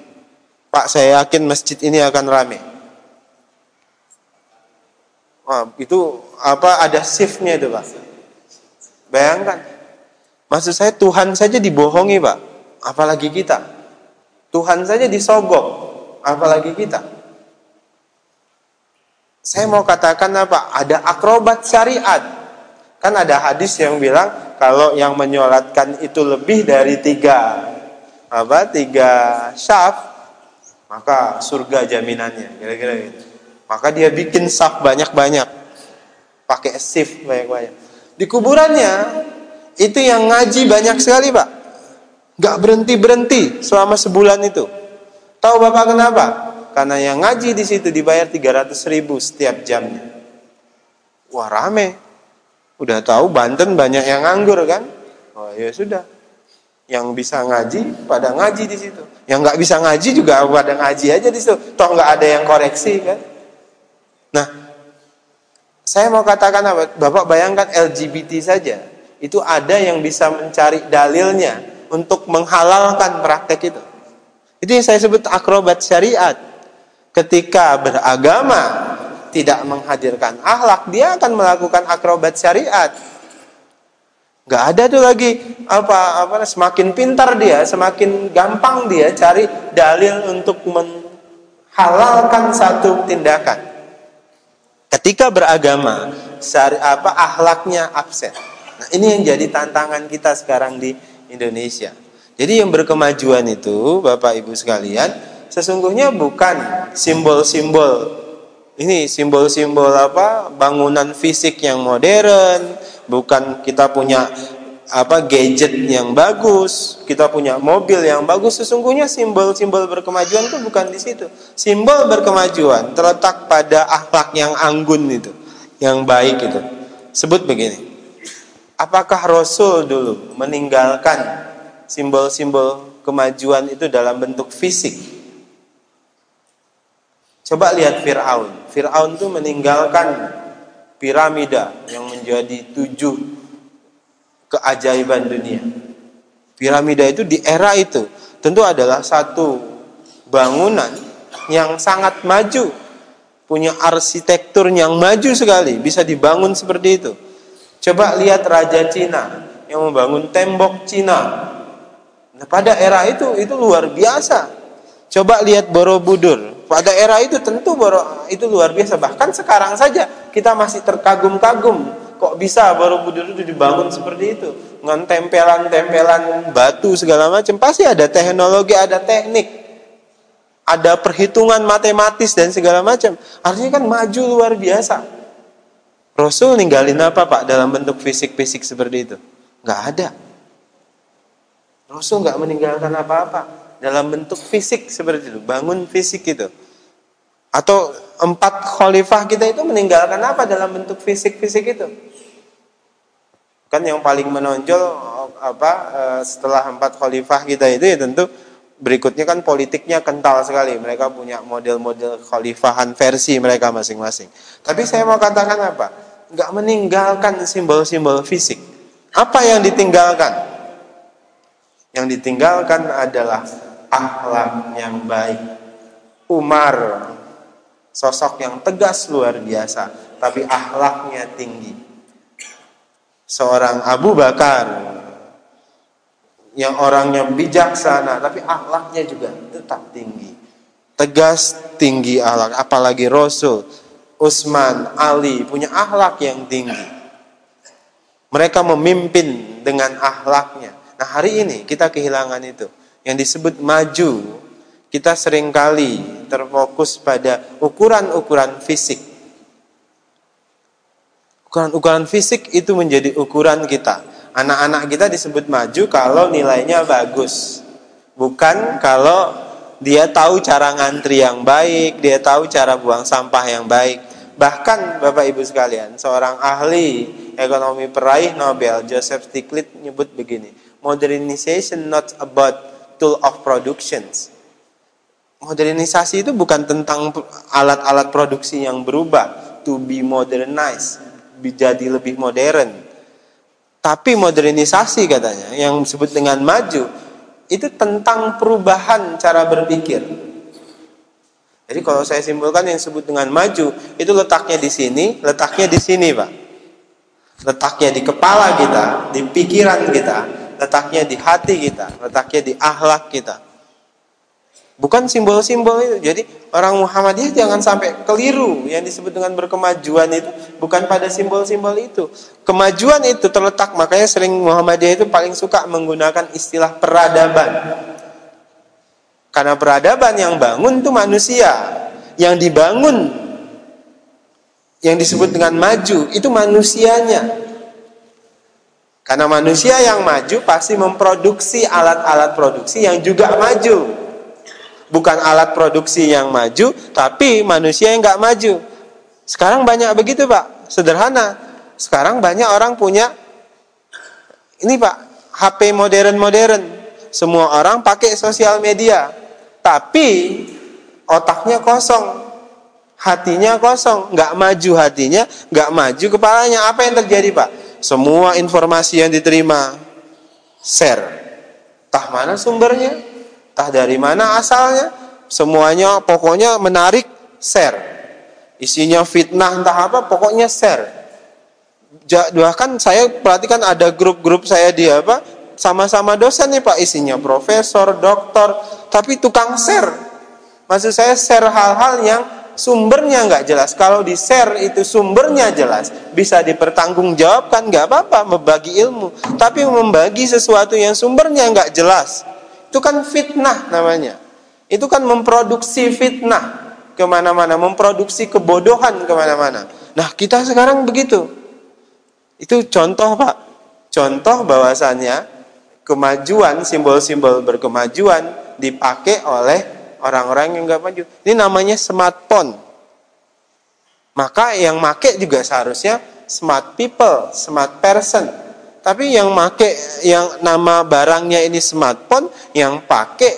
Pak, saya yakin masjid ini akan rame. Wah, itu apa ada shiftnya itu Pak. Bayangkan, maksud saya Tuhan saja dibohongi Pak, apalagi kita. Tuhan saja disogok, apalagi kita. Saya mau katakan apa? Ada akrobat syariat. Kan ada hadis yang bilang kalau yang menyolatkan itu lebih dari tiga apa tiga syaf maka surga jaminannya kira-kira gitu. Maka dia bikin saf banyak-banyak pakai shift banyak-banyak. Di kuburannya itu yang ngaji banyak sekali pak, nggak berhenti berhenti selama sebulan itu. Tahu bapak kenapa? Karena yang ngaji di situ dibayar 300 ribu setiap jamnya. Wah rame. Udah tahu Banten banyak yang nganggur kan? Oh ya sudah. Yang bisa ngaji pada ngaji di situ. Yang nggak bisa ngaji juga pada ngaji aja di situ. Toh nggak ada yang koreksi kan? Nah, saya mau katakan apa? Bapak bayangkan LGBT saja. Itu ada yang bisa mencari dalilnya untuk menghalalkan praktek itu. Itu yang saya sebut akrobat syariat. Ketika beragama tidak menghadirkan akhlak, dia akan melakukan akrobat syariat. Gak ada tuh lagi apa apa semakin pintar dia, semakin gampang dia cari dalil untuk menghalalkan satu tindakan. Ketika beragama, syari, apa akhlaknya absen. Nah, ini yang jadi tantangan kita sekarang di Indonesia. Jadi yang berkemajuan itu, Bapak Ibu sekalian, sesungguhnya bukan simbol-simbol ini simbol-simbol apa? Bangunan fisik yang modern bukan kita punya apa gadget yang bagus kita punya mobil yang bagus. Sesungguhnya simbol-simbol berkemajuan itu bukan di situ. Simbol berkemajuan terletak pada akhlak yang anggun itu yang baik itu. Sebut begini apakah Rasul dulu meninggalkan simbol-simbol kemajuan itu dalam bentuk fisik Coba lihat Fir'aun. Fir'aun itu meninggalkan piramida yang menjadi tujuh keajaiban dunia. Piramida itu di era itu tentu adalah satu bangunan yang sangat maju, punya arsitektur yang maju sekali, bisa dibangun seperti itu. Coba lihat Raja Cina yang membangun tembok Cina. Nah, pada era itu itu luar biasa. Coba lihat Borobudur, pada era itu tentu baru itu luar biasa. Bahkan sekarang saja kita masih terkagum-kagum. Kok bisa Borobudur itu dibangun seperti itu? Dengan tempelan-tempelan batu segala macam. Pasti ada teknologi, ada teknik. Ada perhitungan matematis dan segala macam. Artinya kan maju luar biasa. Rasul ninggalin apa Pak dalam bentuk fisik-fisik seperti itu? Nggak ada. Rasul nggak meninggalkan apa-apa dalam bentuk fisik seperti itu, bangun fisik itu. Atau empat khalifah kita itu meninggalkan apa dalam bentuk fisik-fisik itu? Kan yang paling menonjol apa eh, setelah empat khalifah kita itu ya tentu berikutnya kan politiknya kental sekali. Mereka punya model-model khalifahan versi mereka masing-masing. Tapi saya mau katakan apa? Enggak meninggalkan simbol-simbol fisik. Apa yang ditinggalkan? Yang ditinggalkan adalah akhlak yang baik. Umar sosok yang tegas luar biasa, tapi akhlaknya tinggi. Seorang Abu Bakar yang orangnya bijaksana, tapi akhlaknya juga tetap tinggi. Tegas, tinggi akhlak, apalagi Rasul, Utsman, Ali punya akhlak yang tinggi. Mereka memimpin dengan akhlaknya. Nah, hari ini kita kehilangan itu yang disebut maju, kita sering kali terfokus pada ukuran-ukuran fisik. Ukuran-ukuran fisik itu menjadi ukuran kita. Anak-anak kita disebut maju kalau nilainya bagus. Bukan kalau dia tahu cara ngantri yang baik, dia tahu cara buang sampah yang baik. Bahkan Bapak Ibu sekalian, seorang ahli ekonomi peraih Nobel Joseph Stiglitz menyebut begini, modernization not about tool of productions. Modernisasi itu bukan tentang alat-alat produksi yang berubah, to be modernized, jadi lebih modern. Tapi modernisasi katanya, yang disebut dengan maju, itu tentang perubahan cara berpikir. Jadi kalau saya simpulkan yang disebut dengan maju, itu letaknya di sini, letaknya di sini Pak. Letaknya di kepala kita, di pikiran kita, letaknya di hati kita, letaknya di akhlak kita. Bukan simbol-simbol itu. Jadi orang Muhammadiyah jangan sampai keliru yang disebut dengan berkemajuan itu bukan pada simbol-simbol itu. Kemajuan itu terletak makanya sering Muhammadiyah itu paling suka menggunakan istilah peradaban. Karena peradaban yang bangun itu manusia, yang dibangun yang disebut dengan maju itu manusianya. Karena manusia yang maju pasti memproduksi alat-alat produksi yang juga maju. Bukan alat produksi yang maju, tapi manusia yang nggak maju. Sekarang banyak begitu pak, sederhana. Sekarang banyak orang punya ini pak, HP modern-modern. semua orang pakai sosial media. Tapi otaknya kosong. Hatinya kosong, nggak maju hatinya, nggak maju kepalanya. Apa yang terjadi, Pak? Semua informasi yang diterima share. Tah mana sumbernya? Tah dari mana asalnya? Semuanya pokoknya menarik share. Isinya fitnah entah apa, pokoknya share. Bahkan saya perhatikan ada grup-grup saya di apa sama-sama dosen nih Pak isinya profesor, doktor, tapi tukang share. Maksud saya share hal-hal yang sumbernya nggak jelas. Kalau di share itu sumbernya jelas, bisa dipertanggungjawabkan nggak apa-apa membagi ilmu. Tapi membagi sesuatu yang sumbernya nggak jelas, itu kan fitnah namanya. Itu kan memproduksi fitnah ke mana-mana, memproduksi kebodohan ke mana-mana. Nah kita sekarang begitu. Itu contoh pak. Contoh bahwasannya kemajuan, simbol-simbol berkemajuan dipakai oleh orang-orang yang nggak maju. Ini namanya smartphone. Maka yang make juga seharusnya smart people, smart person. Tapi yang make yang nama barangnya ini smartphone, yang pakai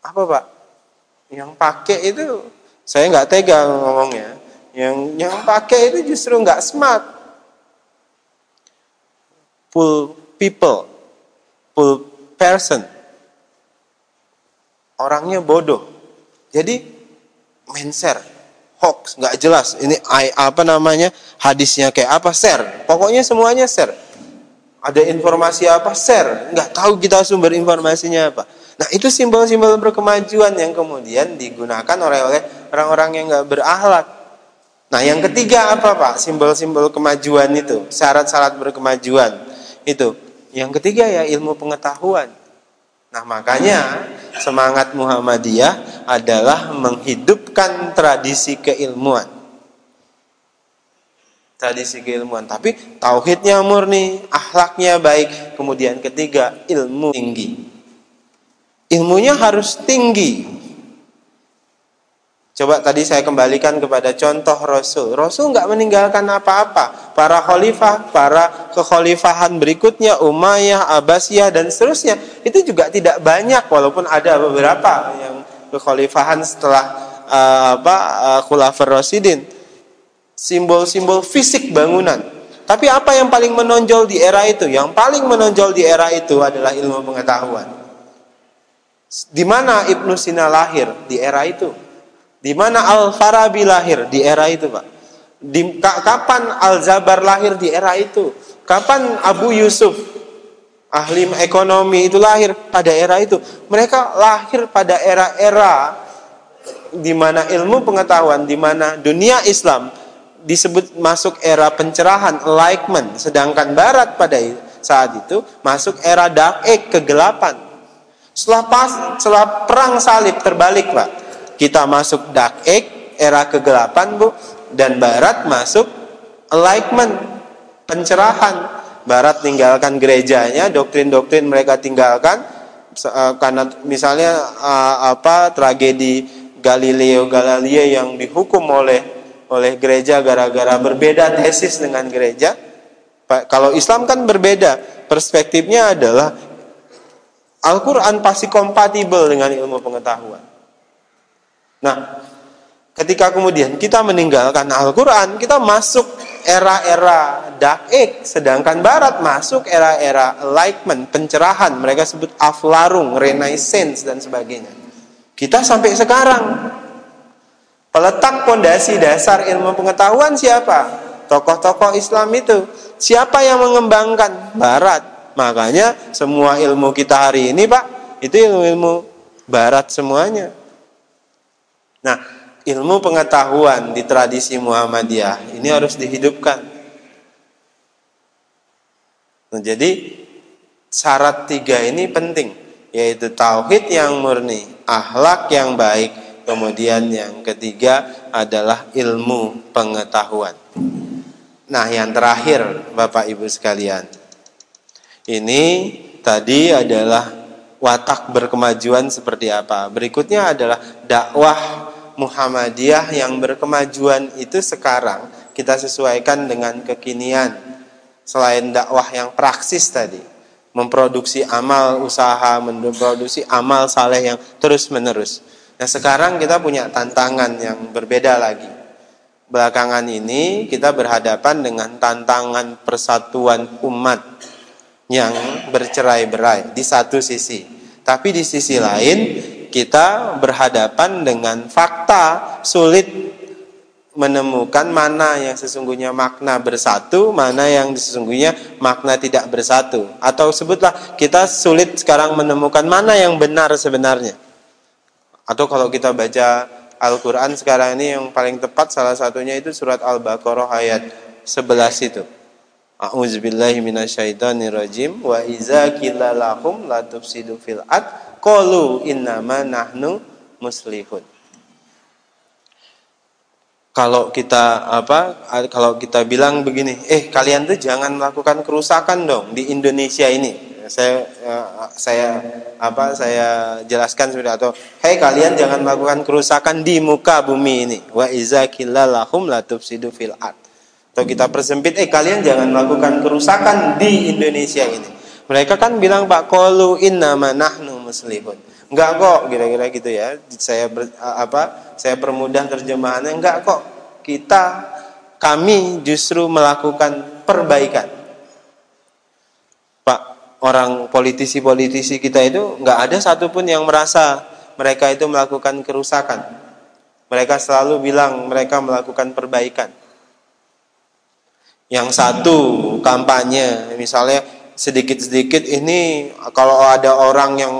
apa pak? Yang pakai itu saya nggak tega ngomongnya. Yang yang pakai itu justru nggak smart. Full people, full person orangnya bodoh. Jadi share, hoax, nggak jelas. Ini apa namanya hadisnya kayak apa share. Pokoknya semuanya share. Ada informasi apa share, nggak tahu kita sumber informasinya apa. Nah itu simbol-simbol berkemajuan yang kemudian digunakan oleh orang-orang yang nggak berakhlak. Nah yang ketiga apa pak? Simbol-simbol kemajuan itu, syarat-syarat berkemajuan itu. Yang ketiga ya ilmu pengetahuan. Nah makanya semangat Muhammadiyah adalah menghidupkan tradisi keilmuan. Tradisi keilmuan. Tapi tauhidnya murni, akhlaknya baik. Kemudian ketiga, ilmu tinggi. Ilmunya harus tinggi. Coba tadi saya kembalikan kepada contoh Rasul. Rasul nggak meninggalkan apa-apa. Para khalifah, para kekhalifahan berikutnya, Umayyah, Abbasiyah dan seterusnya itu juga tidak banyak walaupun ada beberapa yang kekhalifahan setelah uh, apa uh, Khulafar Rasidin. Simbol-simbol fisik bangunan. Tapi apa yang paling menonjol di era itu? Yang paling menonjol di era itu adalah ilmu pengetahuan. Di mana Ibnu Sina lahir di era itu? Di mana Al-Farabi lahir di era itu, Pak? Di, kapan Al-Zabar lahir di era itu? Kapan Abu Yusuf ahli ekonomi itu lahir pada era itu? Mereka lahir pada era-era di mana ilmu pengetahuan, di mana dunia Islam disebut masuk era pencerahan, enlightenment, sedangkan Barat pada saat itu masuk era dark age, kegelapan. Setelah pas, setelah perang salib terbalik, Pak kita masuk dark age, era kegelapan, Bu, dan barat masuk enlightenment, pencerahan. Barat tinggalkan gerejanya, doktrin-doktrin mereka tinggalkan eh, karena misalnya eh, apa tragedi Galileo Galilei yang dihukum oleh oleh gereja gara-gara berbeda tesis dengan gereja. Kalau Islam kan berbeda, perspektifnya adalah Al-Quran pasti kompatibel dengan ilmu pengetahuan. Nah, ketika kemudian kita meninggalkan Al-Quran, kita masuk era-era dark age, sedangkan Barat masuk era-era enlightenment, pencerahan, mereka sebut aflarung, renaissance dan sebagainya. Kita sampai sekarang peletak pondasi dasar ilmu pengetahuan siapa? Tokoh-tokoh Islam itu. Siapa yang mengembangkan? Barat. Makanya semua ilmu kita hari ini, Pak, itu ilmu-ilmu barat semuanya. Nah, ilmu pengetahuan di tradisi Muhammadiyah ini harus dihidupkan. Nah, jadi syarat tiga ini penting, yaitu tauhid yang murni, akhlak yang baik, kemudian yang ketiga adalah ilmu pengetahuan. Nah, yang terakhir, Bapak Ibu sekalian, ini tadi adalah watak berkemajuan seperti apa. Berikutnya adalah dakwah Muhammadiyah yang berkemajuan itu sekarang kita sesuaikan dengan kekinian selain dakwah yang praksis tadi memproduksi amal usaha, memproduksi amal saleh yang terus-menerus. Nah, sekarang kita punya tantangan yang berbeda lagi. Belakangan ini kita berhadapan dengan tantangan persatuan umat yang bercerai-berai di satu sisi. Tapi di sisi lain kita berhadapan dengan fakta sulit menemukan mana yang sesungguhnya makna bersatu, mana yang sesungguhnya makna tidak bersatu. Atau sebutlah kita sulit sekarang menemukan mana yang benar sebenarnya. Atau kalau kita baca Al-Quran sekarang ini yang paling tepat salah satunya itu surat Al-Baqarah ayat 11 itu. A'udzubillahi wa iza qila lahum la tufsidu fil ard qalu innama nahnu muslihun. Kalau kita apa kalau kita bilang begini, eh kalian tuh jangan melakukan kerusakan dong di Indonesia ini. Saya saya apa saya jelaskan sudah atau hei kalian jangan melakukan kerusakan di muka bumi ini. Wa iza qila la tufsidu fil ard atau kita persempit, eh kalian jangan melakukan kerusakan di Indonesia ini. Mereka kan bilang Pak Kolu innama nahnu muslihun. Enggak kok, kira-kira gitu ya. Saya ber, apa? Saya permudah terjemahannya enggak kok. Kita kami justru melakukan perbaikan. Pak, orang politisi-politisi kita itu enggak ada satupun yang merasa mereka itu melakukan kerusakan. Mereka selalu bilang mereka melakukan perbaikan. Yang satu kampanye, misalnya sedikit-sedikit ini kalau ada orang yang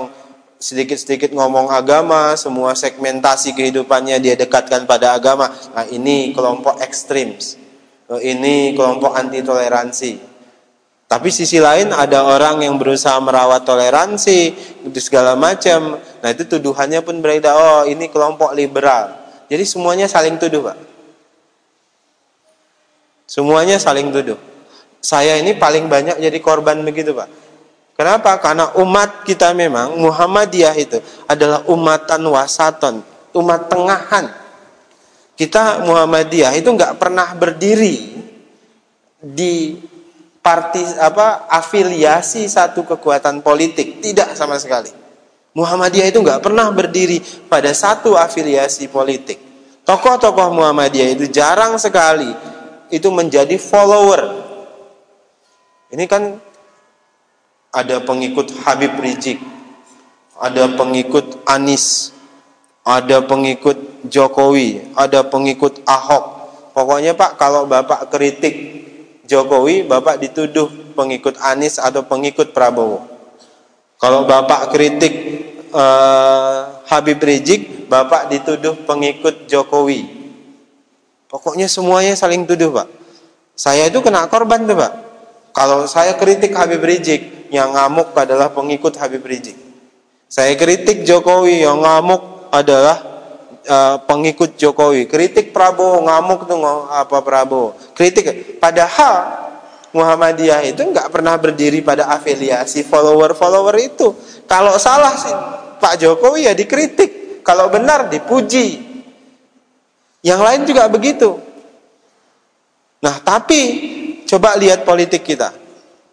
sedikit-sedikit ngomong agama, semua segmentasi kehidupannya dia dekatkan pada agama. Nah, ini kelompok ekstrim. Ini kelompok anti toleransi. Tapi sisi lain ada orang yang berusaha merawat toleransi segala macam. Nah, itu tuduhannya pun berbeda. Oh, ini kelompok liberal. Jadi semuanya saling tuduh, Pak. Semuanya saling tuduh. Saya ini paling banyak jadi korban begitu, Pak. Kenapa? Karena umat kita memang Muhammadiyah itu adalah umatan wasaton, umat tengahan. Kita Muhammadiyah itu nggak pernah berdiri di parti apa afiliasi satu kekuatan politik, tidak sama sekali. Muhammadiyah itu nggak pernah berdiri pada satu afiliasi politik. Tokoh-tokoh Muhammadiyah itu jarang sekali itu menjadi follower. Ini kan ada pengikut Habib Rizik, ada pengikut Anis, ada pengikut Jokowi, ada pengikut Ahok. Pokoknya Pak, kalau Bapak kritik Jokowi, Bapak dituduh pengikut Anis atau pengikut Prabowo. Kalau Bapak kritik uh, Habib Rizik, Bapak dituduh pengikut Jokowi. Pokoknya semuanya saling tuduh, Pak. Saya itu kena korban tuh, Pak. Kalau saya kritik Habib Rizik, yang ngamuk adalah pengikut Habib Rizik. Saya kritik Jokowi, yang ngamuk adalah uh, pengikut Jokowi. Kritik Prabowo, ngamuk tuh apa Prabowo. Kritik. Padahal Muhammadiyah itu nggak pernah berdiri pada afiliasi follower-follower itu. Kalau salah sih Pak Jokowi ya dikritik, kalau benar dipuji. Yang lain juga begitu. Nah, tapi coba lihat politik kita.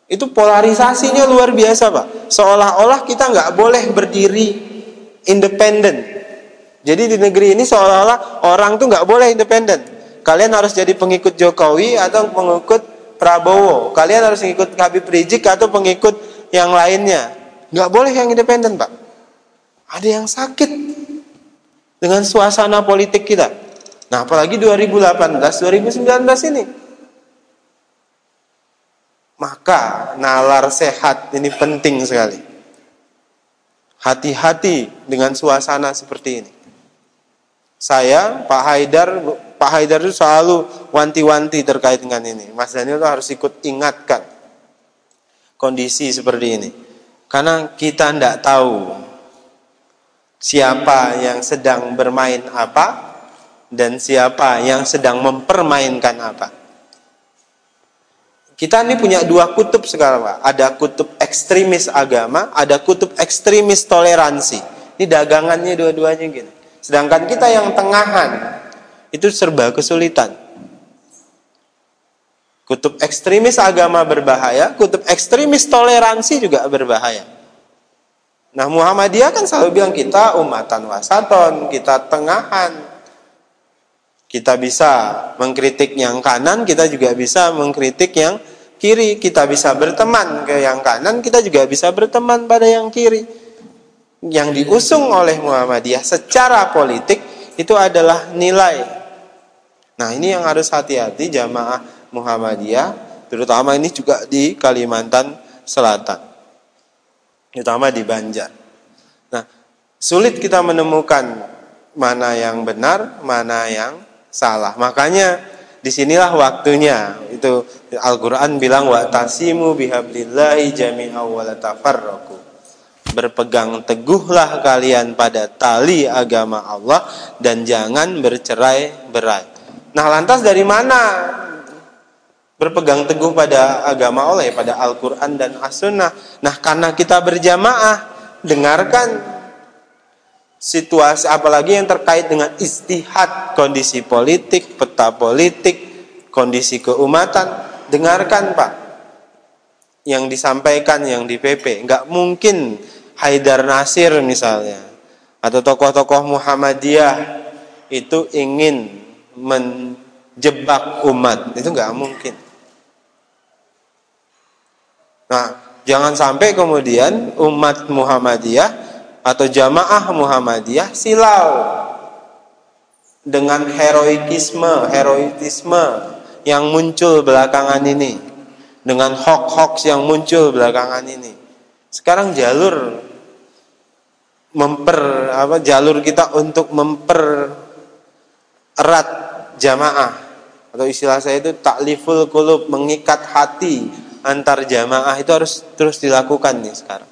Itu polarisasinya luar biasa, Pak. Seolah-olah kita nggak boleh berdiri independen. Jadi di negeri ini seolah-olah orang tuh nggak boleh independen. Kalian harus jadi pengikut Jokowi atau pengikut Prabowo. Kalian harus mengikut Habib Rizik atau pengikut yang lainnya. Nggak boleh yang independen, Pak. Ada yang sakit dengan suasana politik kita. Nah, apalagi 2018, 2019 ini. Maka nalar sehat ini penting sekali. Hati-hati dengan suasana seperti ini. Saya, Pak Haidar, Pak Haidar itu selalu wanti-wanti terkait dengan ini. Mas Daniel harus ikut ingatkan kondisi seperti ini. Karena kita tidak tahu siapa yang sedang bermain apa, dan siapa yang sedang mempermainkan apa. Kita ini punya dua kutub sekarang, Pak. Ada kutub ekstremis agama, ada kutub ekstremis toleransi. Ini dagangannya dua-duanya gini. Sedangkan kita yang tengahan itu serba kesulitan. Kutub ekstremis agama berbahaya, kutub ekstremis toleransi juga berbahaya. Nah Muhammadiyah kan selalu bilang kita umatan wasaton, kita tengahan. Kita bisa mengkritik yang kanan, kita juga bisa mengkritik yang kiri. Kita bisa berteman ke yang kanan, kita juga bisa berteman pada yang kiri. Yang diusung oleh Muhammadiyah secara politik itu adalah nilai. Nah ini yang harus hati-hati jamaah Muhammadiyah, terutama ini juga di Kalimantan Selatan, terutama di Banjar. Nah, sulit kita menemukan mana yang benar, mana yang salah. Makanya di sinilah waktunya. Itu Al-Quran bilang wa tasimu bihablillahi jami'a wa Berpegang teguhlah kalian pada tali agama Allah dan jangan bercerai-berai. Nah, lantas dari mana berpegang teguh pada agama Allah ya pada Al-Qur'an dan As-Sunnah. Nah, karena kita berjamaah, dengarkan situasi apalagi yang terkait dengan istihad kondisi politik, peta politik, kondisi keumatan, dengarkan Pak. Yang disampaikan yang di PP, nggak mungkin Haidar Nasir misalnya atau tokoh-tokoh Muhammadiyah itu ingin menjebak umat, itu nggak mungkin. Nah, jangan sampai kemudian umat Muhammadiyah atau jamaah Muhammadiyah silau dengan heroikisme, heroisme yang muncul belakangan ini, dengan hoax-hoax yang muncul belakangan ini. Sekarang jalur memper apa jalur kita untuk memper erat jamaah atau istilah saya itu takliful kulub mengikat hati antar jamaah itu harus terus dilakukan nih sekarang.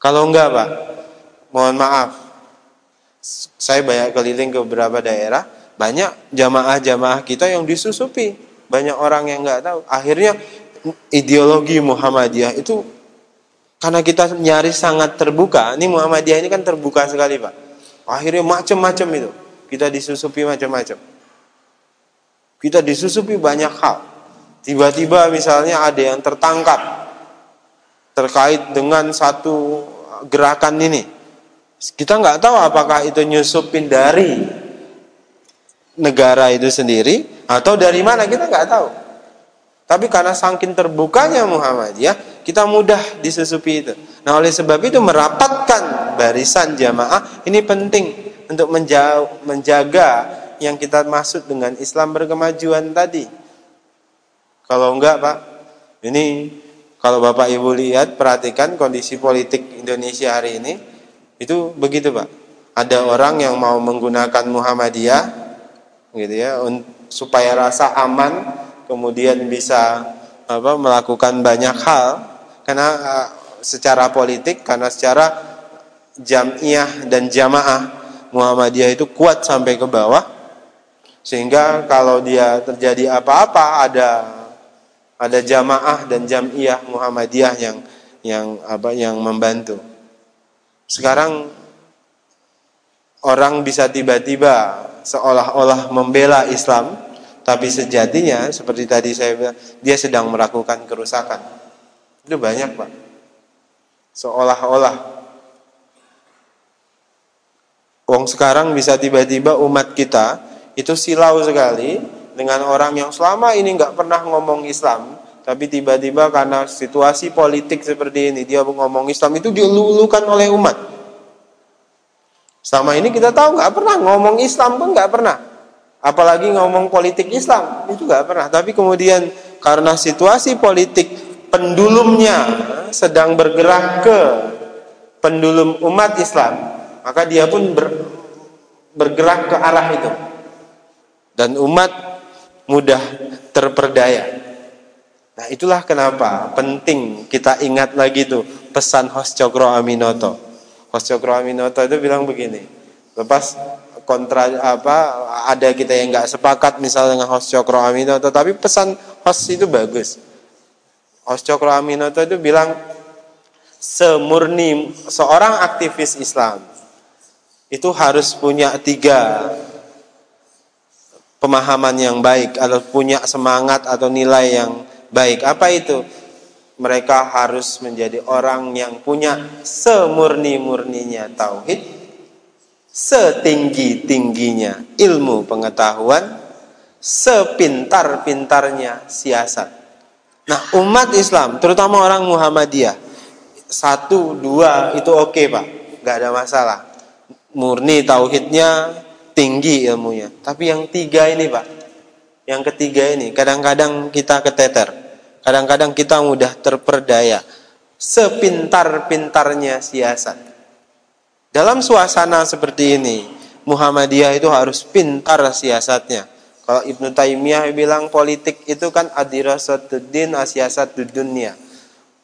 Kalau enggak Pak, mohon maaf, saya banyak keliling ke beberapa daerah, banyak jamaah-jamaah kita yang disusupi, banyak orang yang enggak tahu. Akhirnya ideologi Muhammadiyah itu karena kita nyaris sangat terbuka, ini Muhammadiyah ini kan terbuka sekali Pak. Akhirnya macam-macam itu, kita disusupi macam-macam. Kita disusupi banyak hal. Tiba-tiba misalnya ada yang tertangkap terkait dengan satu gerakan ini. Kita nggak tahu apakah itu nyusupin dari negara itu sendiri atau dari mana kita nggak tahu. Tapi karena saking terbukanya Muhammadiyah, kita mudah disusupi itu. Nah oleh sebab itu merapatkan barisan jamaah ini penting untuk menjaga yang kita maksud dengan Islam berkemajuan tadi. Kalau enggak Pak, ini kalau Bapak Ibu lihat, perhatikan kondisi politik Indonesia hari ini, itu begitu Pak. Ada orang yang mau menggunakan Muhammadiyah, gitu ya, supaya rasa aman, kemudian bisa apa melakukan banyak hal, karena uh, secara politik, karena secara jamiah dan jamaah Muhammadiyah itu kuat sampai ke bawah, sehingga kalau dia terjadi apa-apa ada ada jamaah dan jamiah Muhammadiyah yang yang apa yang membantu. Sekarang orang bisa tiba-tiba seolah-olah membela Islam, tapi sejatinya seperti tadi saya bilang, dia sedang melakukan kerusakan. Itu banyak, Pak. Seolah-olah Wong sekarang bisa tiba-tiba umat kita itu silau sekali dengan orang yang selama ini nggak pernah ngomong Islam, tapi tiba-tiba karena situasi politik seperti ini dia ngomong Islam itu dielulukan oleh umat. Selama ini kita tahu nggak pernah ngomong Islam pun nggak pernah, apalagi ngomong politik Islam itu nggak pernah. Tapi kemudian karena situasi politik pendulumnya sedang bergerak ke pendulum umat Islam, maka dia pun ber, bergerak ke arah itu. Dan umat mudah terperdaya. Nah itulah kenapa penting kita ingat lagi tuh pesan Hos Cokro Aminoto. Hos Cokro Aminoto itu bilang begini, lepas kontra apa ada kita yang nggak sepakat misalnya dengan Hos Cokro Aminoto, tapi pesan Hos itu bagus. Hos Cokro Aminoto itu bilang semurni seorang aktivis Islam itu harus punya tiga pemahaman yang baik atau punya semangat atau nilai yang baik. Apa itu? Mereka harus menjadi orang yang punya semurni-murninya tauhid, setinggi-tingginya ilmu pengetahuan, sepintar-pintarnya siasat. Nah, umat Islam, terutama orang Muhammadiyah, satu, dua itu oke okay, pak, nggak ada masalah. Murni tauhidnya, tinggi ilmunya. Tapi yang tiga ini pak, yang ketiga ini kadang-kadang kita keteter, kadang-kadang kita mudah terperdaya. Sepintar-pintarnya siasat. Dalam suasana seperti ini, Muhammadiyah itu harus pintar siasatnya. Kalau Ibnu Taimiyah bilang politik itu kan adirasatuddin asiasat dunia.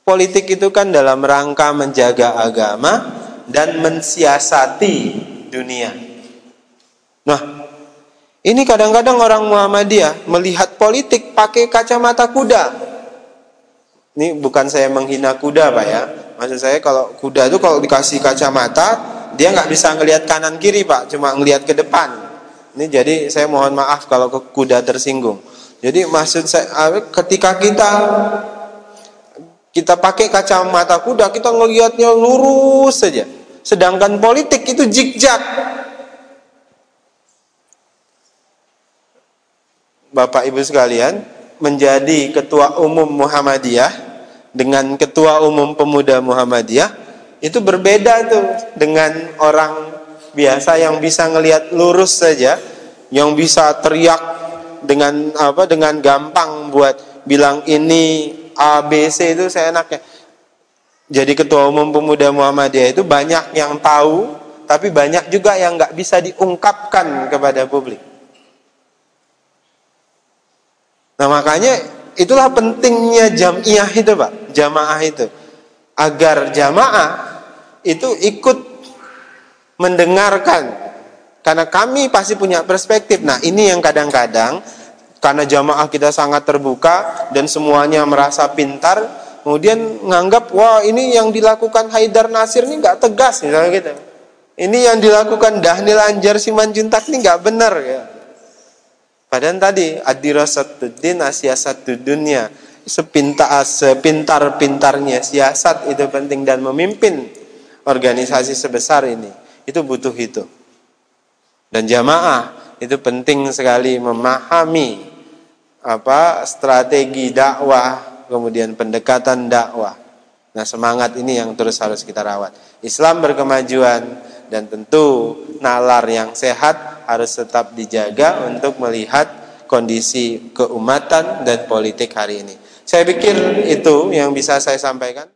Politik itu kan dalam rangka menjaga agama dan mensiasati dunia. Nah, ini kadang-kadang orang Muhammadiyah melihat politik pakai kacamata kuda. Ini bukan saya menghina kuda, Pak ya. Maksud saya kalau kuda itu kalau dikasih kacamata, dia nggak bisa ngelihat kanan kiri, Pak, cuma ngelihat ke depan. Ini jadi saya mohon maaf kalau kuda tersinggung. Jadi maksud saya ketika kita kita pakai kacamata kuda, kita ngelihatnya lurus saja. Sedangkan politik itu jikjak. Bapak Ibu sekalian, menjadi ketua umum Muhammadiyah dengan ketua umum pemuda Muhammadiyah itu berbeda tuh dengan orang biasa yang bisa ngelihat lurus saja, yang bisa teriak dengan apa dengan gampang buat bilang ini ABC itu saya enaknya. Jadi ketua umum pemuda Muhammadiyah itu banyak yang tahu, tapi banyak juga yang nggak bisa diungkapkan kepada publik. Nah makanya itulah pentingnya jamiah itu pak, jamaah itu, agar jamaah itu ikut mendengarkan, karena kami pasti punya perspektif. Nah ini yang kadang-kadang karena jamaah kita sangat terbuka dan semuanya merasa pintar, kemudian menganggap wah ini yang dilakukan Haidar Nasir ini nggak tegas misalnya gitu. Ini yang dilakukan Dahnil Anjar Simanjuntak ini nggak benar ya. Padahal tadi adirasatuddin satu dunia sepintar sepintar pintarnya siasat itu penting dan memimpin organisasi sebesar ini itu butuh itu. Dan jamaah itu penting sekali memahami apa strategi dakwah, kemudian pendekatan dakwah. Nah, semangat ini yang terus harus kita rawat. Islam berkemajuan dan tentu nalar yang sehat harus tetap dijaga untuk melihat kondisi keumatan dan politik hari ini. Saya pikir itu yang bisa saya sampaikan.